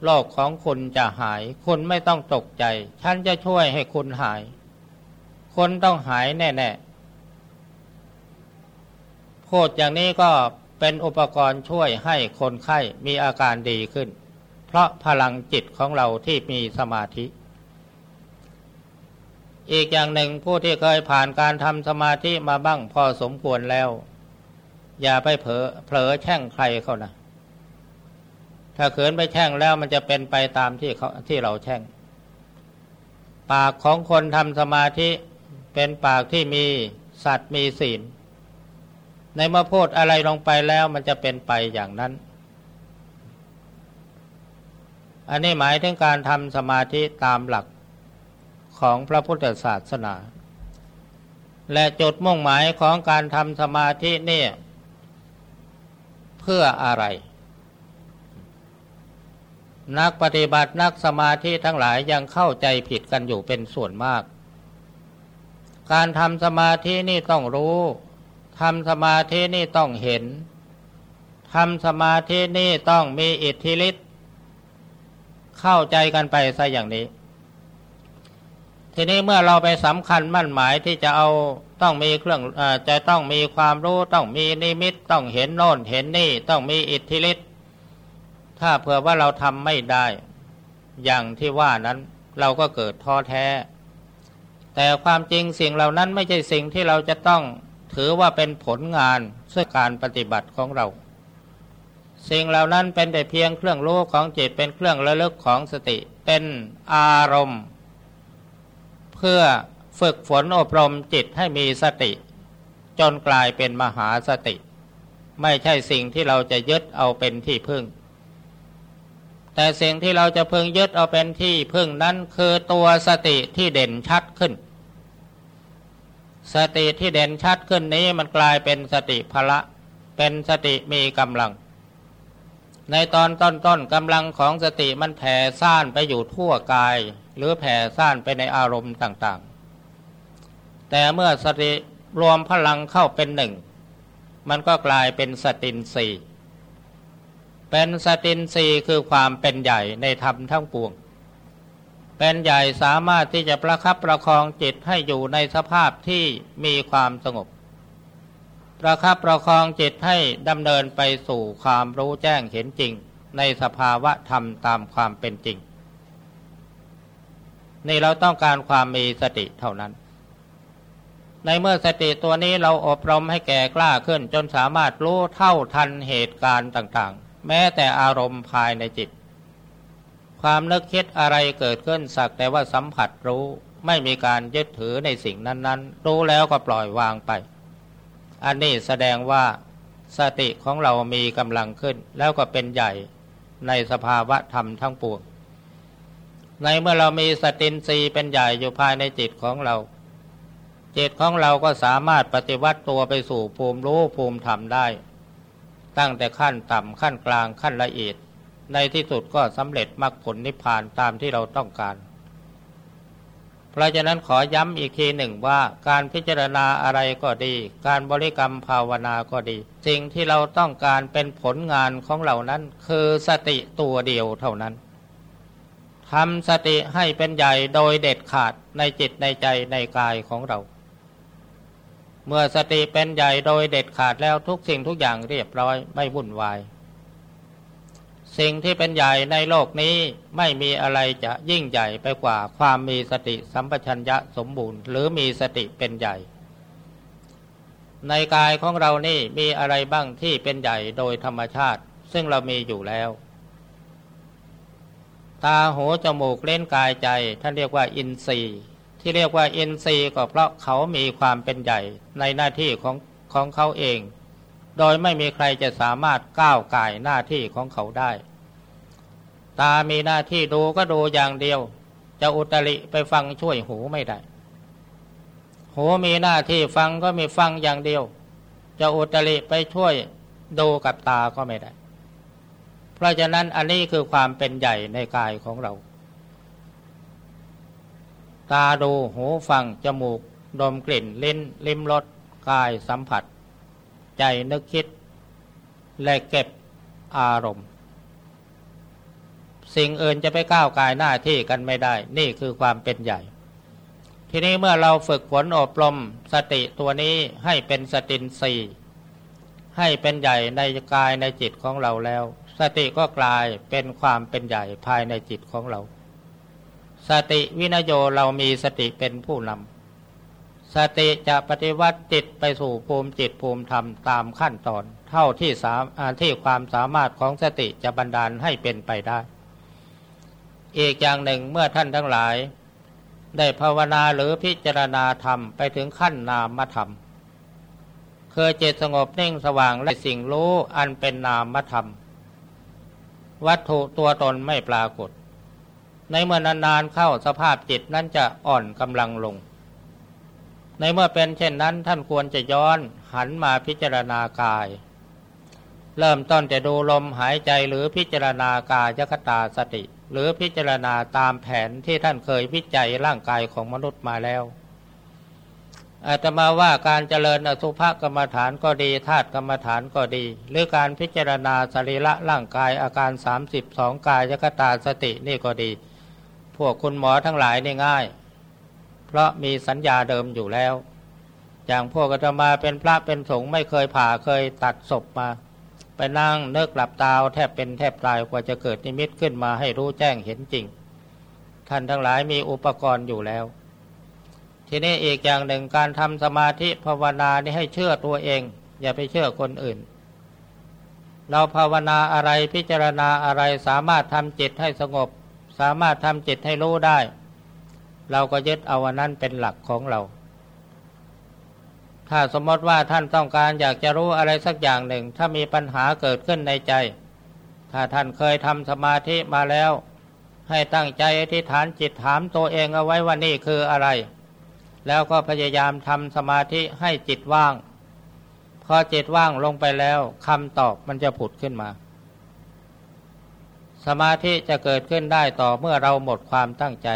โรคของคุณจะหาย คุณไม่ต้องตกใจ ฉันจะช่วยให้คุณหาย คนต้องหายแน่ๆพูดอย่างนี้ก็เป็นอุปกรณ์ช่วยให้คนไข้มีอาการดีขึ้น เพราะพลังจิตของเราที่มีสมาธิ อีกอย่างหนึ่งผู้ที่เคยผ่านการทำสมาธิมาบ้างพอสมควรแล้ว อย่าไปเผลอเผลอแช่งใครเขานะถ้าเขินไปแช่งแล้วมันจะเป็นไปตามที่เขาที่เราแช่ง ปากของคนทำสมาธิ เป็นปากที่มีสัตว์มีศีล ในเมื่อพูดอะไรลงไปแล้วมันจะเป็นไปอย่างนั้น อันนี้หมายถึงการทำสมาธิตามหลักของพระพุทธศาสนา และจุดมุ่งหมายของการทำสมาธินี่เพื่ออะไร นักปฏิบัตินักสมาธิทั้งหลายยังเข้าใจผิดกันอยู่เป็นส่วนมาก การทำสมาธินี่ต้องรู้ทำสมาธินี่ต้องเห็นทำสมาธินี่ต้องมีอิทธิฤทธิ์เข้าใจกันไปซะอย่างนี้ ทีนี้เมื่อเราไปสำคัญมั่นหมายที่จะเอาต้องมีเครื่องอจะต้องมีความรู้ต้องมีนิมิตต้องเห็นโน่นเห็นนี่ต้องมีอิทธิฤทธิ์ถ้าเผื่อว่าเราทำไม่ได้ อย่างที่ว่านั้นเราก็เกิดท้อแท้ แต่ความจริงสิ่งเหล่านั้นไม่ใช่สิ่งที่เราจะต้องถือว่าเป็นผลงานซึ่งการปฏิบัติของเรา สิ่งเหล่านั้นเป็นแต่เพียงเครื่องรู้ของจิตเป็นเครื่องระลึกของสติ เป็นอารมณ์ เพื่อฝึกฝนอบรมจิตให้มีสติ จนกลายเป็นมหาสติ ไม่ใช่สิ่งที่เราจะยึดเอาเป็นที่พึ่ง แต่สิ่งที่เราจะพึงยึดเอาเป็นที่พึ่งนั้นคือตัวสติที่เด่นชัดขึ้น สติที่เด่นชัดขึ้นนี้มันกลายเป็นสติพละ เป็นสติมีกำลัง ในตอนต้นๆกำลังของสติมันแผ่ซ่านไปอยู่ทั่วกาย หรือแผ่ซ่านไปในอารมณ์ต่างๆ แต่เมื่อสติรวมพลังเข้าเป็นหนึ่ง มันก็กลายเป็นสตินสี่ เป็นสตินสีคือความเป็นใหญ่ในธรรมทั้งปวง เป็นใหญ่สามารถที่จะประคับประคองจิตให้อยู่ในสภาพที่มีความสงบ ประคับประคองจิตให้ดำเนินไปสู่ความรู้แจ้งเห็นจริง ในสภาวะธรรมตามความเป็นจริง นี่เราต้องการความมีสติเท่านั้น ในเมื่อสติตัวนี้เราอบรมให้แก่กล้าขึ้นจนสามารถรู้เท่าทันเหตุการณ์ต่างๆ แม้แต่อารมณ์ภายในจิต ความนึกคิดอะไรเกิดขึ้นสักแต่ว่าสัมผัสรู้ไม่มีการยึดถือในสิ่งนั้นๆ รู้แล้วก็ปล่อยวางไป อันนี้แสดงว่าสติของเรามีกำลังขึ้น แล้วก็เป็นใหญ่ในสภาวะธรรมทั้งปวง ในเมื่อเรามีสตินรีเป็นใหญ่อยู่ภายในจิตของเรา จิตของเราก็สามารถปฏิวัติตัวไปสู่ภูมิรู้ภูมิธรรมได้ ตั้งแต่ขั้นต่ำขั้นกลางขั้นละเอียด ในที่สุดก็สำเร็จมรรคผลนิพพานตามที่เราต้องการ เพราะฉะนั้นขอย้ำอีกทีหนึ่งว่าการพิจารณาอะไรก็ดี การบริกรรมภาวนาก็ดี สิ่งที่เราต้องการเป็นผลงานของเหล่านั้น คือสติตัวเดียวเท่านั้นทำสติให้เป็นใหญ่โดยเด็ดขาดในจิตในใจในกายของเรา เมื่อสติเป็นใหญ่โดยเด็ดขาดแล้วทุกสิ่งทุกอย่างเรียบร้อยไม่วุ่นวาย สิ่งที่เป็นใหญ่ในโลกนี้ไม่มีอะไรจะยิ่งใหญ่ไปกว่าความมีสติสัมปชัญญะสมบูรณ์ หรือมีสติเป็นใหญ่ ในกายของเรานี่มีอะไรบ้างที่เป็นใหญ่โดยธรรมชาติ ซึ่งเรามีอยู่แล้ว ตาหูจมูกเล่นกายใจท่านเรียกว่าอินทรีย์ ที่เรียกว่าอินทรีย์ก็เพราะเขามีความเป็นใหญ่ในหน้าที่ของของเขาเอง โดยไม่มีใครจะสามารถก้าวไก่หน้าที่ของเขาได้ ตามีหน้าที่ดูก็ดูอย่างเดียว จะอุตริไปฟังช่วยหูไม่ได้ หูมีหน้าที่ฟังก็มีฟังอย่างเดียว จะอุตริไปช่วยดูกับตาก็ไม่ได้ เพราะฉะนั้นอันนี้คือความเป็นใหญ่ในกายของเรา ตาดูหูฟัง จมูก ดมกลิ่นลิ้น ลิ้มรสกายสัมผัส ใจนึกคิด และเก็บอารมณ์ สิ่งอื่นจะไปก้าวกายหน้าที่กันไม่ได้ นี่คือความเป็นใหญ่ ทีนี้เมื่อเราฝึกฝนอบรมสติตัวนี้ให้เป็นสตินสีให้เป็นใหญ่ในกายในจิตของเราแล้ว สติก็กลายเป็นความเป็นใหญ่ภายในจิตของเรา สติวินโยเรามีสติเป็นผู้นำสติจะปฏิวัติจิตไปสู่ภูมิจิตภูมิธรรมตามขั้นตอน เท่าที่สามที่ความสามารถของสติจะบันดาลให้เป็นไปได้ อีกอย่างหนึ่งเมื่อท่านทั้งหลาย ได้ภาวนาหรือพิจารณาธรรมไปถึงขั้นนามธรรมคือจิตสงบนิ่งสว่างและสิ่งรู้อันเป็นนามธรรม วัตถุตัวตนไม่ปรากฏ ในเมื่อนานๆเข้าสภาพจิตนั้นจะอ่อนกำลังลง ในเมื่อเป็นเช่นนั้นท่านควรจะย้อนหันมาพิจารณากาย เริ่มต้นจะดูลมหายใจหรือพิจารณากายคตาสติ หรือพิจารณาตามแผนที่ท่านเคยวิจัยร่างกายของมนุษย์มาแล้วอาตมาว่าการเจริญอสุภกรรมฐานก็ดีธาตุกรรมฐานก็ดี หรือการพิจารณาสรีระร่างกายอาการ 32 กายยกตาสตินี่ก็ดี พวกคุณหมอทั้งหลายนี่ง่าย เพราะมีสัญญาเดิมอยู่แล้ว อย่างพวกอาตมาเป็นพระเป็นสงฆ์ไม่เคยผ่าเคยตัดศพมา ไปนั่งเนิกหลับตาแทบเป็นแทบตายกว่าจะเกิดนิมิตขึ้นมาให้รู้แจ้งเห็นจริง ท่านทั้งหลายมีอุปกรณ์อยู่แล้ว ทีนี้อีกอย่างหนึ่งการทำสมาธิภาวนานี่ให้เชื่อตัวเอง อย่าไปเชื่อคนอื่นเราภาวนาอะไรพิจารณาอะไรสามารถทำจิตให้สงบ สามารถทำจิตให้รู้ได้ เราก็ยึดเอาวันนั้นเป็นหลักของเรา ถ้าสมมติว่าท่านต้องการอยากจะรู้อะไรสักอย่างหนึ่ง ถ้ามีปัญหาเกิดขึ้นในใจ ถ้าท่านเคยทำสมาธิมาแล้ว ให้ตั้งใจอธิษฐานจิตถามตัวเองเอาไว้ว่านี่คืออะไร แล้วก็พยายามทำสมาธิให้จิตว่าง พอจิตว่างลงไปแล้วคำตอบมันจะผุดขึ้นมา สมาธิจะเกิดขึ้นได้ต่อเมื่อเราหมดความตั้งใจ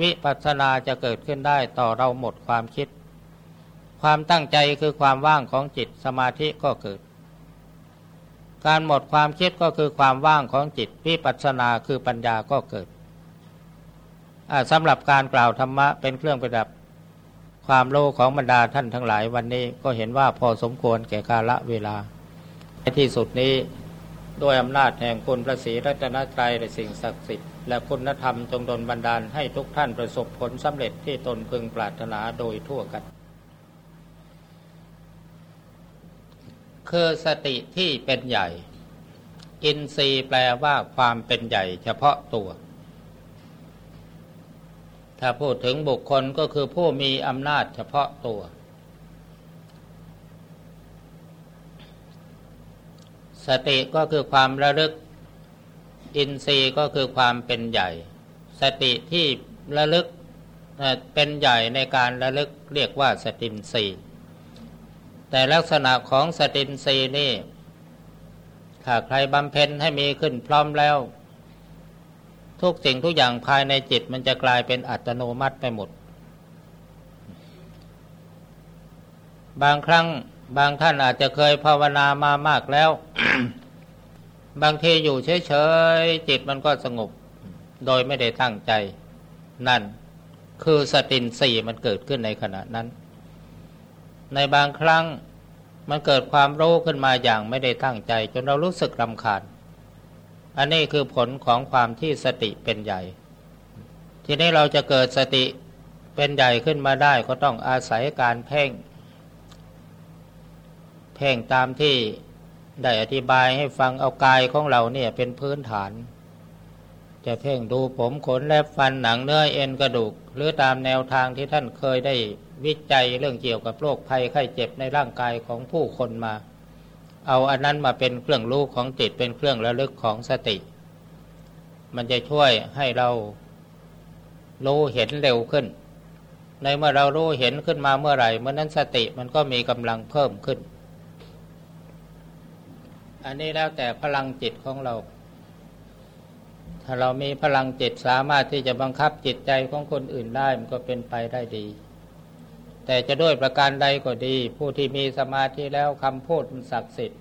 วิปัสสนาจะเกิดขึ้นได้ต่อเราหมดความคิด ความตั้งใจคือความว่างของจิตสมาธิก็เกิด การหมดความคิดก็คือความว่างของจิต วิปัสสนาคือปัญญาก็เกิดสำหรับการกล่าวธรรมะเป็นเครื่องประดับ ความโลของบรรดาท่านทั้งหลายวันนี้ก็เห็นว่าพอสมควรแก่กาละเวลาในที่สุดนี้ ด้วยอำนาจแห่งคุณพระศรีรัตนตรัยและสิ่งศักดิ์สิทธิ์และคุณธรรมจงดลบันดาลให้ทุกท่านประสบผลสำเร็จที่ตนพึงปรารถนาโดยทั่วกัน คือสติที่เป็นใหญ่ อินทรีย์แปลว่าความเป็นใหญ่เฉพาะตัว ถ้าพูดถึงบุคคลก็คือผู้มีอำนาจเฉพาะตัว สติก็คือความระลึก อินทรีย์ก็คือความเป็นใหญ่ สติที่ระลึกเป็นใหญ่ในการระลึกเรียกว่าสตินทรีย์แต่ลักษณะของสตินทรีย์นี่ถ้าใครบำเพ็ญให้มีขึ้นพร้อมแล้ว ทุกสิ่งทุกอย่างภายในจิตมันจะกลายเป็นอัตโนมัติไปหมด บางครั้ง บางท่านอาจจะเคยภาวนามามากแล้ว บางทีอยู่เฉยๆ จิตมันก็สงบ โดยไม่ได้ตั้งใจ นั่นคือสตินสี่มันเกิดขึ้นในขณะนั้น ในบางครั้งมันเกิดความรู้ขึ้นมาอย่างไม่ได้ตั้งใจ จนเรารู้สึกรำคาญ อันนี้คือผลของความที่สติเป็นใหญ่ ทีนี้เราจะเกิดสติเป็นใหญ่ขึ้นมาได้ก็ต้องอาศัยการเพ่ง เพ่งตามที่ได้อธิบายให้ฟังเอากายของเราเนี่ยเป็นพื้นฐาน จะเพ่งดูผมขนและฟันหนังเนื้อเอ็นกระดูก หรือตามแนวทางที่ท่านเคยได้วิจัยเรื่องเกี่ยวกับโรคภัยไข้เจ็บในร่างกายของผู้คนมา เอาอันนั้นมาเป็นเครื่องรู้ของจิตเป็นเครื่องระลึกของสติ มันจะช่วยให้เรารู้เห็นเร็วขึ้น ในเมื่อเรารู้เห็นขึ้นมาเมื่อไหร่เมื่อนั้นสติมันก็มีกำลังเพิ่มขึ้น อันนี้แล้วแต่พลังจิตของเรา ถ้าเรามีพลังจิตสามารถที่จะบังคับจิตใจของคนอื่นได้มันก็เป็นไปได้ดี แต่จะด้วยประการใดก็ดี ผู้ที่มีสมาธิแล้วคำพูดมันศักดิ์สิทธิ์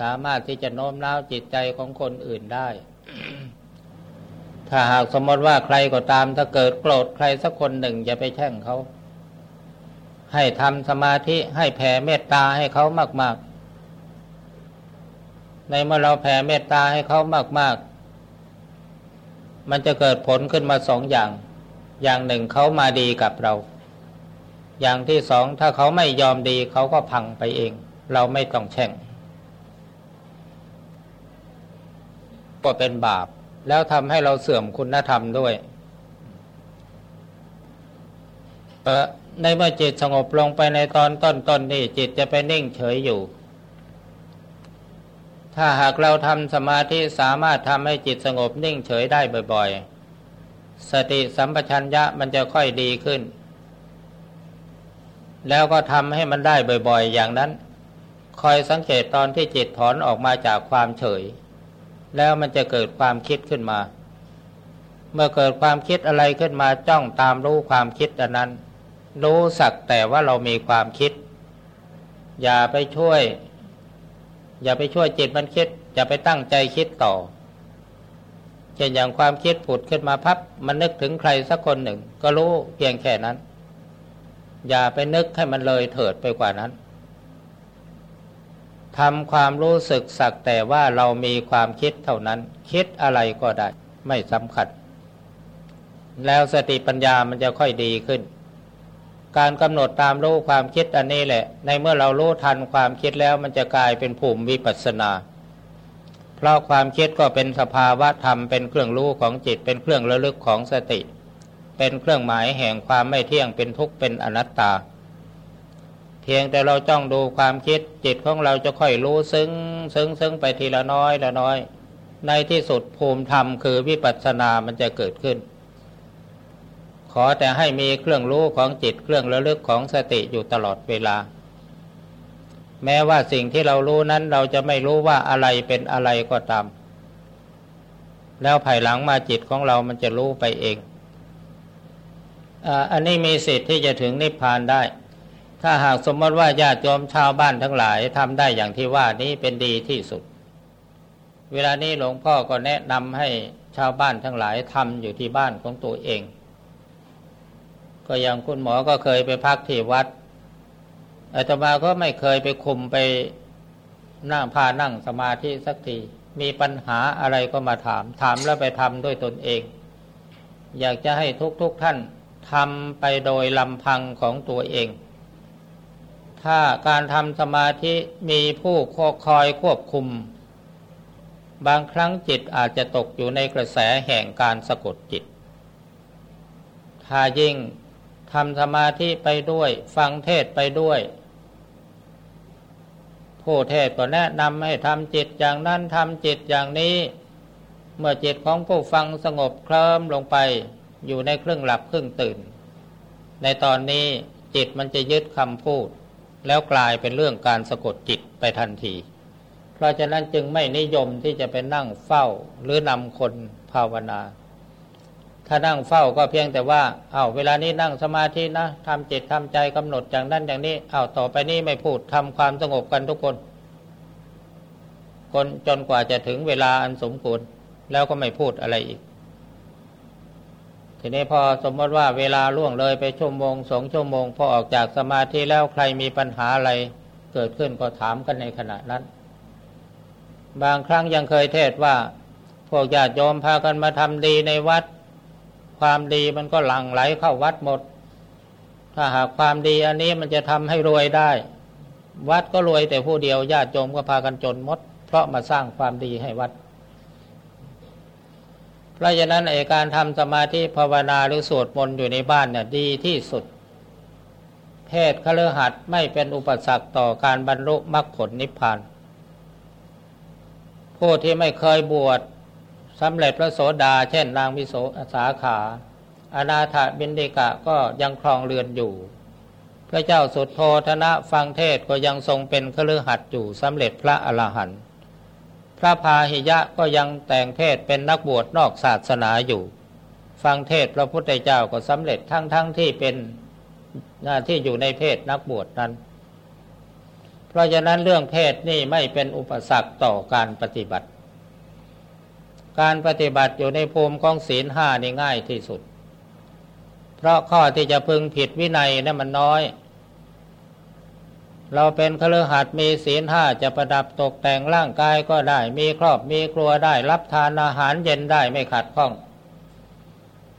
สามารถที่จะโน้มน้าวจิตใจของคนอื่นได้ ถ้าหากสมมติว่าใครก็ตามถ้าเกิดโกรธใครสักคนหนึ่งอย่าไปแช่งเขา ให้ทำสมาธิให้แผ่เมตตาให้เขามาก ๆ ในเมื่อเราแผ่เมตตาให้เขามาก ๆ มันจะเกิดผลขึ้นมาสองอย่าง อย่างหนึ่งเขามาดีกับเรา อย่างที่สองถ้าเขาไม่ยอมดีเขาก็พังไปเอง เราไม่ต้องแช่งก็เป็นบาป แล้วทำให้เราเสื่อมคุณธรรมด้วยในเมื่อจิตสงบลงไปในตอนต้นๆนนี่จิตจะไปนิ่งเฉยอยู่ ถ้าหากเราทำสมาธิสามารถทำให้จิตสงบนิ่งเฉยได้บ่อยๆ สติสัมปชัญญะมันจะค่อยดีขึ้น แล้วก็ทำให้มันได้บ่อยๆ อย่างนั้น คอยสังเกตตอนที่จิตถอนออกมาจากความเฉย แล้วมันจะเกิดความคิดขึ้นมา เมื่อเกิดความคิดอะไรขึ้นมาจ้องตามรู้ความคิดอันนั้น รู้สักแต่ว่าเรามีความคิด อย่าไปช่วย อย่าไปช่วยจิตมันคิด อย่าไปตั้งใจคิดต่อ เช่นอย่างความคิดผุดขึ้นมาพับ มันนึกถึงใครสักคนหนึ่ง ก็รู้เพียงแค่นั้น อย่าไปนึกให้มันเลยเถิดไปกว่านั้นทำความรู้สึกสักแต่ว่าเรามีความคิดเท่านั้น คิดอะไรก็ได้ ไม่สำคัญ แล้วสติปัญญามันจะค่อยดีขึ้น การกำหนดตามรู้ความคิดอันนี้แหละ ในเมื่อเรารู้ทันความคิดแล้วมันจะกลายเป็นภูมิวิปัสนา เพราะความคิดก็เป็นสภาวะธรรมเป็นเครื่องรู้ของจิตเป็นเครื่องระลึกของสติ เป็นเครื่องหมายแห่งความไม่เที่ยงเป็นทุกข์เป็นอนัตตา เพียงแต่เราจ้องดูความคิดจิตของเราจะค่อยรู้ซึ้งซึ้งซึ้งไปทีละน้อยละน้อย ในที่สุดภูมิธรรมคือวิปัสสนามันจะเกิดขึ้น ขอแต่ให้มีเครื่องรู้ของจิตเครื่องระลึกของสติอยู่ตลอดเวลา แม้ว่าสิ่งที่เรารู้นั้นเราจะไม่รู้ว่าอะไรเป็นอะไรก็ตาม แล้วภายหลังมาจิตของเรามันจะรู้ไปเองอันนี้มีสิทธิ์ที่จะถึงนิพพานได้ ถ้าหากสมมติว่าญาติโยมชาวบ้านทั้งหลายทำได้อย่างที่ว่านี้เป็นดีที่สุด เวลานี้หลวงพ่อก็แนะนำให้ชาวบ้านทั้งหลายทำอยู่ที่บ้านของตัวเอง ก็อย่างคุณหมอก็เคยไปพักที่วัดอาตมาก็ไม่เคยไปคุมไปนั่งพานั่งสมาธิสักทีมีปัญหาอะไรก็มาถาม ถามแล้วไปทำด้วยตนเอง อยากจะให้ทุกๆทท่านทำไปโดยลำพังของตัวเอง ถ้าการทำสมาธิมีผู้คอยควบคุม บางครั้งจิตอาจจะตกอยู่ในกระแสแห่งการสะกดจิต ถ้ายิ่ง ทำสมาธิไปด้วย ฟังเทศไปด้วย ผู้เทศก็แนะนำให้ทำจิตอย่างนั้นทำจิตอย่างนี้ เมื่อจิตของผู้ฟังสงบเคลิ้มลงไป อยู่ในครึ่งหลับครึ่งตื่น ในตอนนี้จิตมันจะยึดคำพูด แล้วกลายเป็นเรื่องการสะกดจิตไปทันที เพราะฉะนั้นจึงไม่นิยมที่จะไปนั่งเฝ้าหรือนำคนภาวนา ถ้านั่งเฝ้าก็เพียงแต่ว่าเอา้าเวลานี้นั่งสมาธินะทำจิตทำใจกำหนดอย่างนั้นอย่างนี้เอา้าต่อไปนี้ไม่พูดทำความสงบกันทุกคน คนจนกว่าจะถึงเวลาอันสมควรแล้วก็ไม่พูดอะไรอีก ทีนี้พอสมมติว่าเวลาล่วงเลยไปชั่วโมงสองชั่วโมง พอออกจากสมาธิแล้วใครมีปัญหาอะไรเกิดขึ้นก็ถามกันในขณะนั้น บางครั้งยังเคยเทศว่า พวกญาติโยมพากันมาทำดีในวัด ความดีมันก็หลั่งไหลเข้าวัดหมด ถ้าหากความดีอันนี้มันจะทำให้รวยได้ วัดก็รวยแต่ผู้เดียวญาติโยมก็พากันจนหมด เพราะมาสร้างความดีให้วัด เพราะฉะนั้นไอการทำสมาธิภาวนาหรือสวดมนต์อยู่ในบ้านเนี่ยดีที่สุด เพศคฤหัสไม่เป็นอุปสรรคต่อการบรรลุมรรคผลนิพพานผู้ที่ไม่เคยบวช สำเร็จพระโสดา เช่นนางวิโสสาขา อนาถบินเดกะก็ยังครองเรือนอยู่ พระเจ้าสุดโทธนะฟังเทศก็ยังทรงเป็นเคฤหัสอยู่สำเร็จพระอรหันต์พระพาหิยะก็ยังแต่งเทศเป็นนักบวชนอกศาสนาอยู่ ฟังเทศพระพุทธเจ้าก็สำเร็จทั้งทั้งที่เป็นหน้าที่อยู่ในเพศนักบวชนั้น เพราะฉะนั้นเรื่องเพศนี่ไม่เป็นอุปสรรคต่อการปฏิบัติ การปฏิบัติอยู่ในภูมิของศีลห้านี่ง่ายที่สุด เพราะข้อที่จะพึงผิดวินัยนั้นมันน้อย เราเป็นคฤหัสถ์มีศีลห้าจะประดับตกแต่งร่างกายก็ได้ มีครอบมีครัวได้รับทานอาหารเย็นได้ไม่ขัดข้อง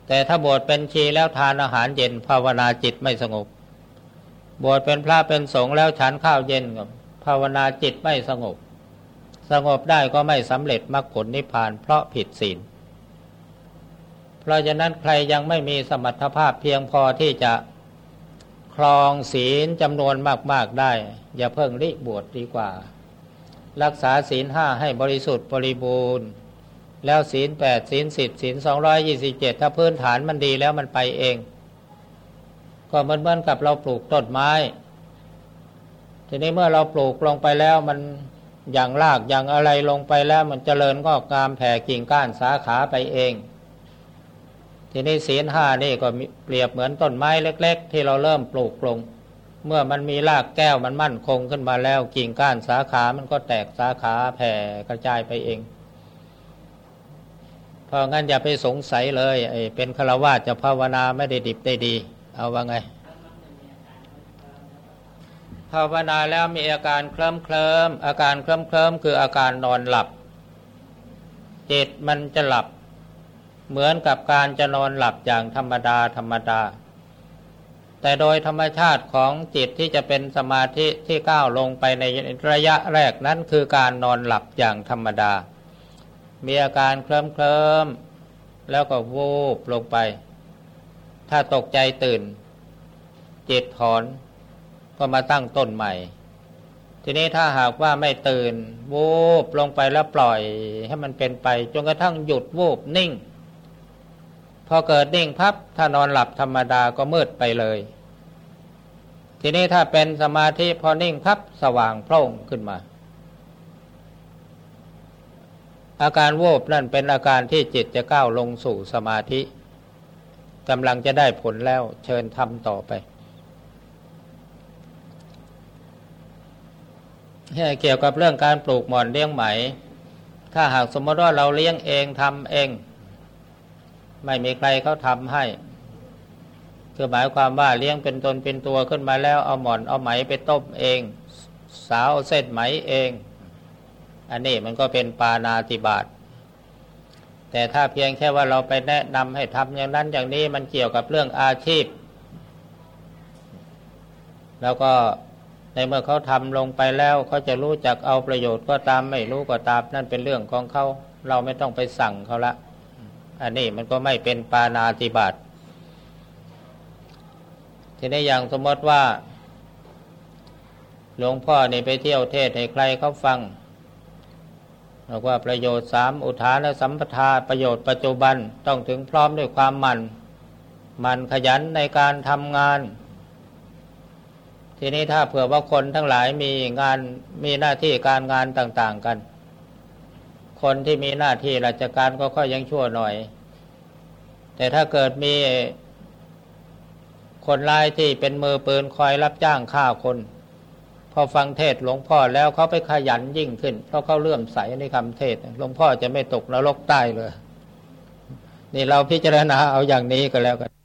แต่ถ้าบวชเป็นชีแล้วทานอาหารเย็นภาวนาจิตไม่สงบบวชเป็นพระเป็นสงฆ์แล้วฉันข้าวเย็นกับภาวนาจิตไม่สงบ สงบได้ก็ไม่สำเร็จมรรคผลนิพพานเพราะผิดศีล เพราะฉะนั้นใครยังไม่มีสมรรถภาพเพียงพอที่จะครองศีลจำนวนมากๆได้ อย่าเพิ่งริบวชดีกว่า รักษาศีลห้าให้บริสุทธิ์บริบูรณ์ แล้วศีลแปดศีลสิบศีลสองร้อยยี่สิบเจ็ดถ้าพื้นฐานมันดีแล้วมันไปเอง ก็เหมือนเหมือนกับเราปลูกต้นไม้ ทีนี้เมื่อเราปลูกลงไปแล้วมัน อย่างรากอย่างอะไรลงไปแล้วมันเจริญงอกงามแผ่กิ่งก้านสาขาไปเอง ทีนี้ศีลห้านี่ก็เปรียบเหมือนต้นไม้เล็ก ๆ ที่เราเริ่มปลูกลง เมื่อมันมีรากแก้วมันมั่นคงขึ้นมาแล้วกิ่งก้านสาขามันก็แตกสาขาแผ่กระจายไปเองเพราะงั้นอย่าไปสงสัยเลยเป็นฆราวาสจะภาวนาไม่ได้ดิบได้ดี เอาว่าไง ภาวนาแล้วมีอาการเคลิ้มเคลิมอาการเคลิ้มเคลิมคืออาการนอนหลับ จิตมันจะหลับ เหมือนกับการจะนอนหลับอย่างธรรมดาธรรมดา แต่โดยธรรมชาติของจิตที่จะเป็นสมาธิที่ก้าวลงไปในระยะแรกนั้นคือการนอนหลับอย่างธรรมดา มีอาการเคลิ้มเคลิ้มแล้วก็วูบลงไป ถ้าตกใจตื่น จิตถอน ก็มาตั้งต้นใหม่ ทีนี้ถ้าหากว่าไม่ตื่นวูบลงไปแล้วปล่อยให้มันเป็นไป จนกระทั่งหยุดวูบนิ่ง พอเกิดนิ่งพับถ้านอนหลับธรรมดาก็มืดไปเลย ทีนี้ถ้าเป็นสมาธิพอนิ่งพับสว่างโพร่งขึ้นมา อาการโวบนั่นเป็นอาการที่จิตจะก้าวลงสู่สมาธิกำลังจะได้ผลแล้วเชิญทำต่อไป เกี่ยวกับเรื่องการปลูกหมอนเลี้ยงไหม ถ้าหากสมมติว่าเราเลี้ยงเองทำเอง ไม่มีใครเขาทำให้คือหมายความว่าเลี้ยงเป็นตนเป็นตัวขึ้นมาแล้วเอาหมอนเอาไหมไปต้มเอง สาวเส้นไหมเอง อันนี้มันก็เป็นปานาติบาตแต่ถ้าเพียงแค่ว่าเราไปแนะนำให้ทำอย่างนั้นอย่างนี้มันเกี่ยวกับเรื่องอาชีพ แล้วก็ ในเมื่อเขาทำลงไปแล้วเขาจะรู้จักเอาประโยชน์ก็ตามไม่รู้ก็ตามนั่นเป็นเรื่องของเขาเราไม่ต้องไปสั่งเขาละ อันนี้มันก็ไม่เป็นปานาติบาตทีนี้อย่างสมมติว่า หลวงพ่อนี่ไปเที่ยวเทศให้ใครเขาฟังบอกว่าประโยชน์สามอุทานและสัมปทาประโยชน์ปัจจุบันต้องถึงพร้อมด้วยความมันมันขยันในการทำงาน ทีนี้ถ้าเผื่อว่าคนทั้งหลายมีงานมีหน้าที่การงานต่าง ๆ กัน คนที่มีหน้าที่ราชการก็ค่อยยังชั่วหน่อย แต่ถ้าเกิดมีคนร้ายที่เป็นมือปืนคอยรับจ้างฆ่าคน พอฟังเทศหลวงพ่อแล้วเขาไปขยันยิ่งขึ้น เพราะเขาเลื่อมใสในคำเทศหลวงพ่อจะไม่ตกนรกใต้เลย นี่เราพิจารณาเอาอย่างนี้ก็แล้วกัน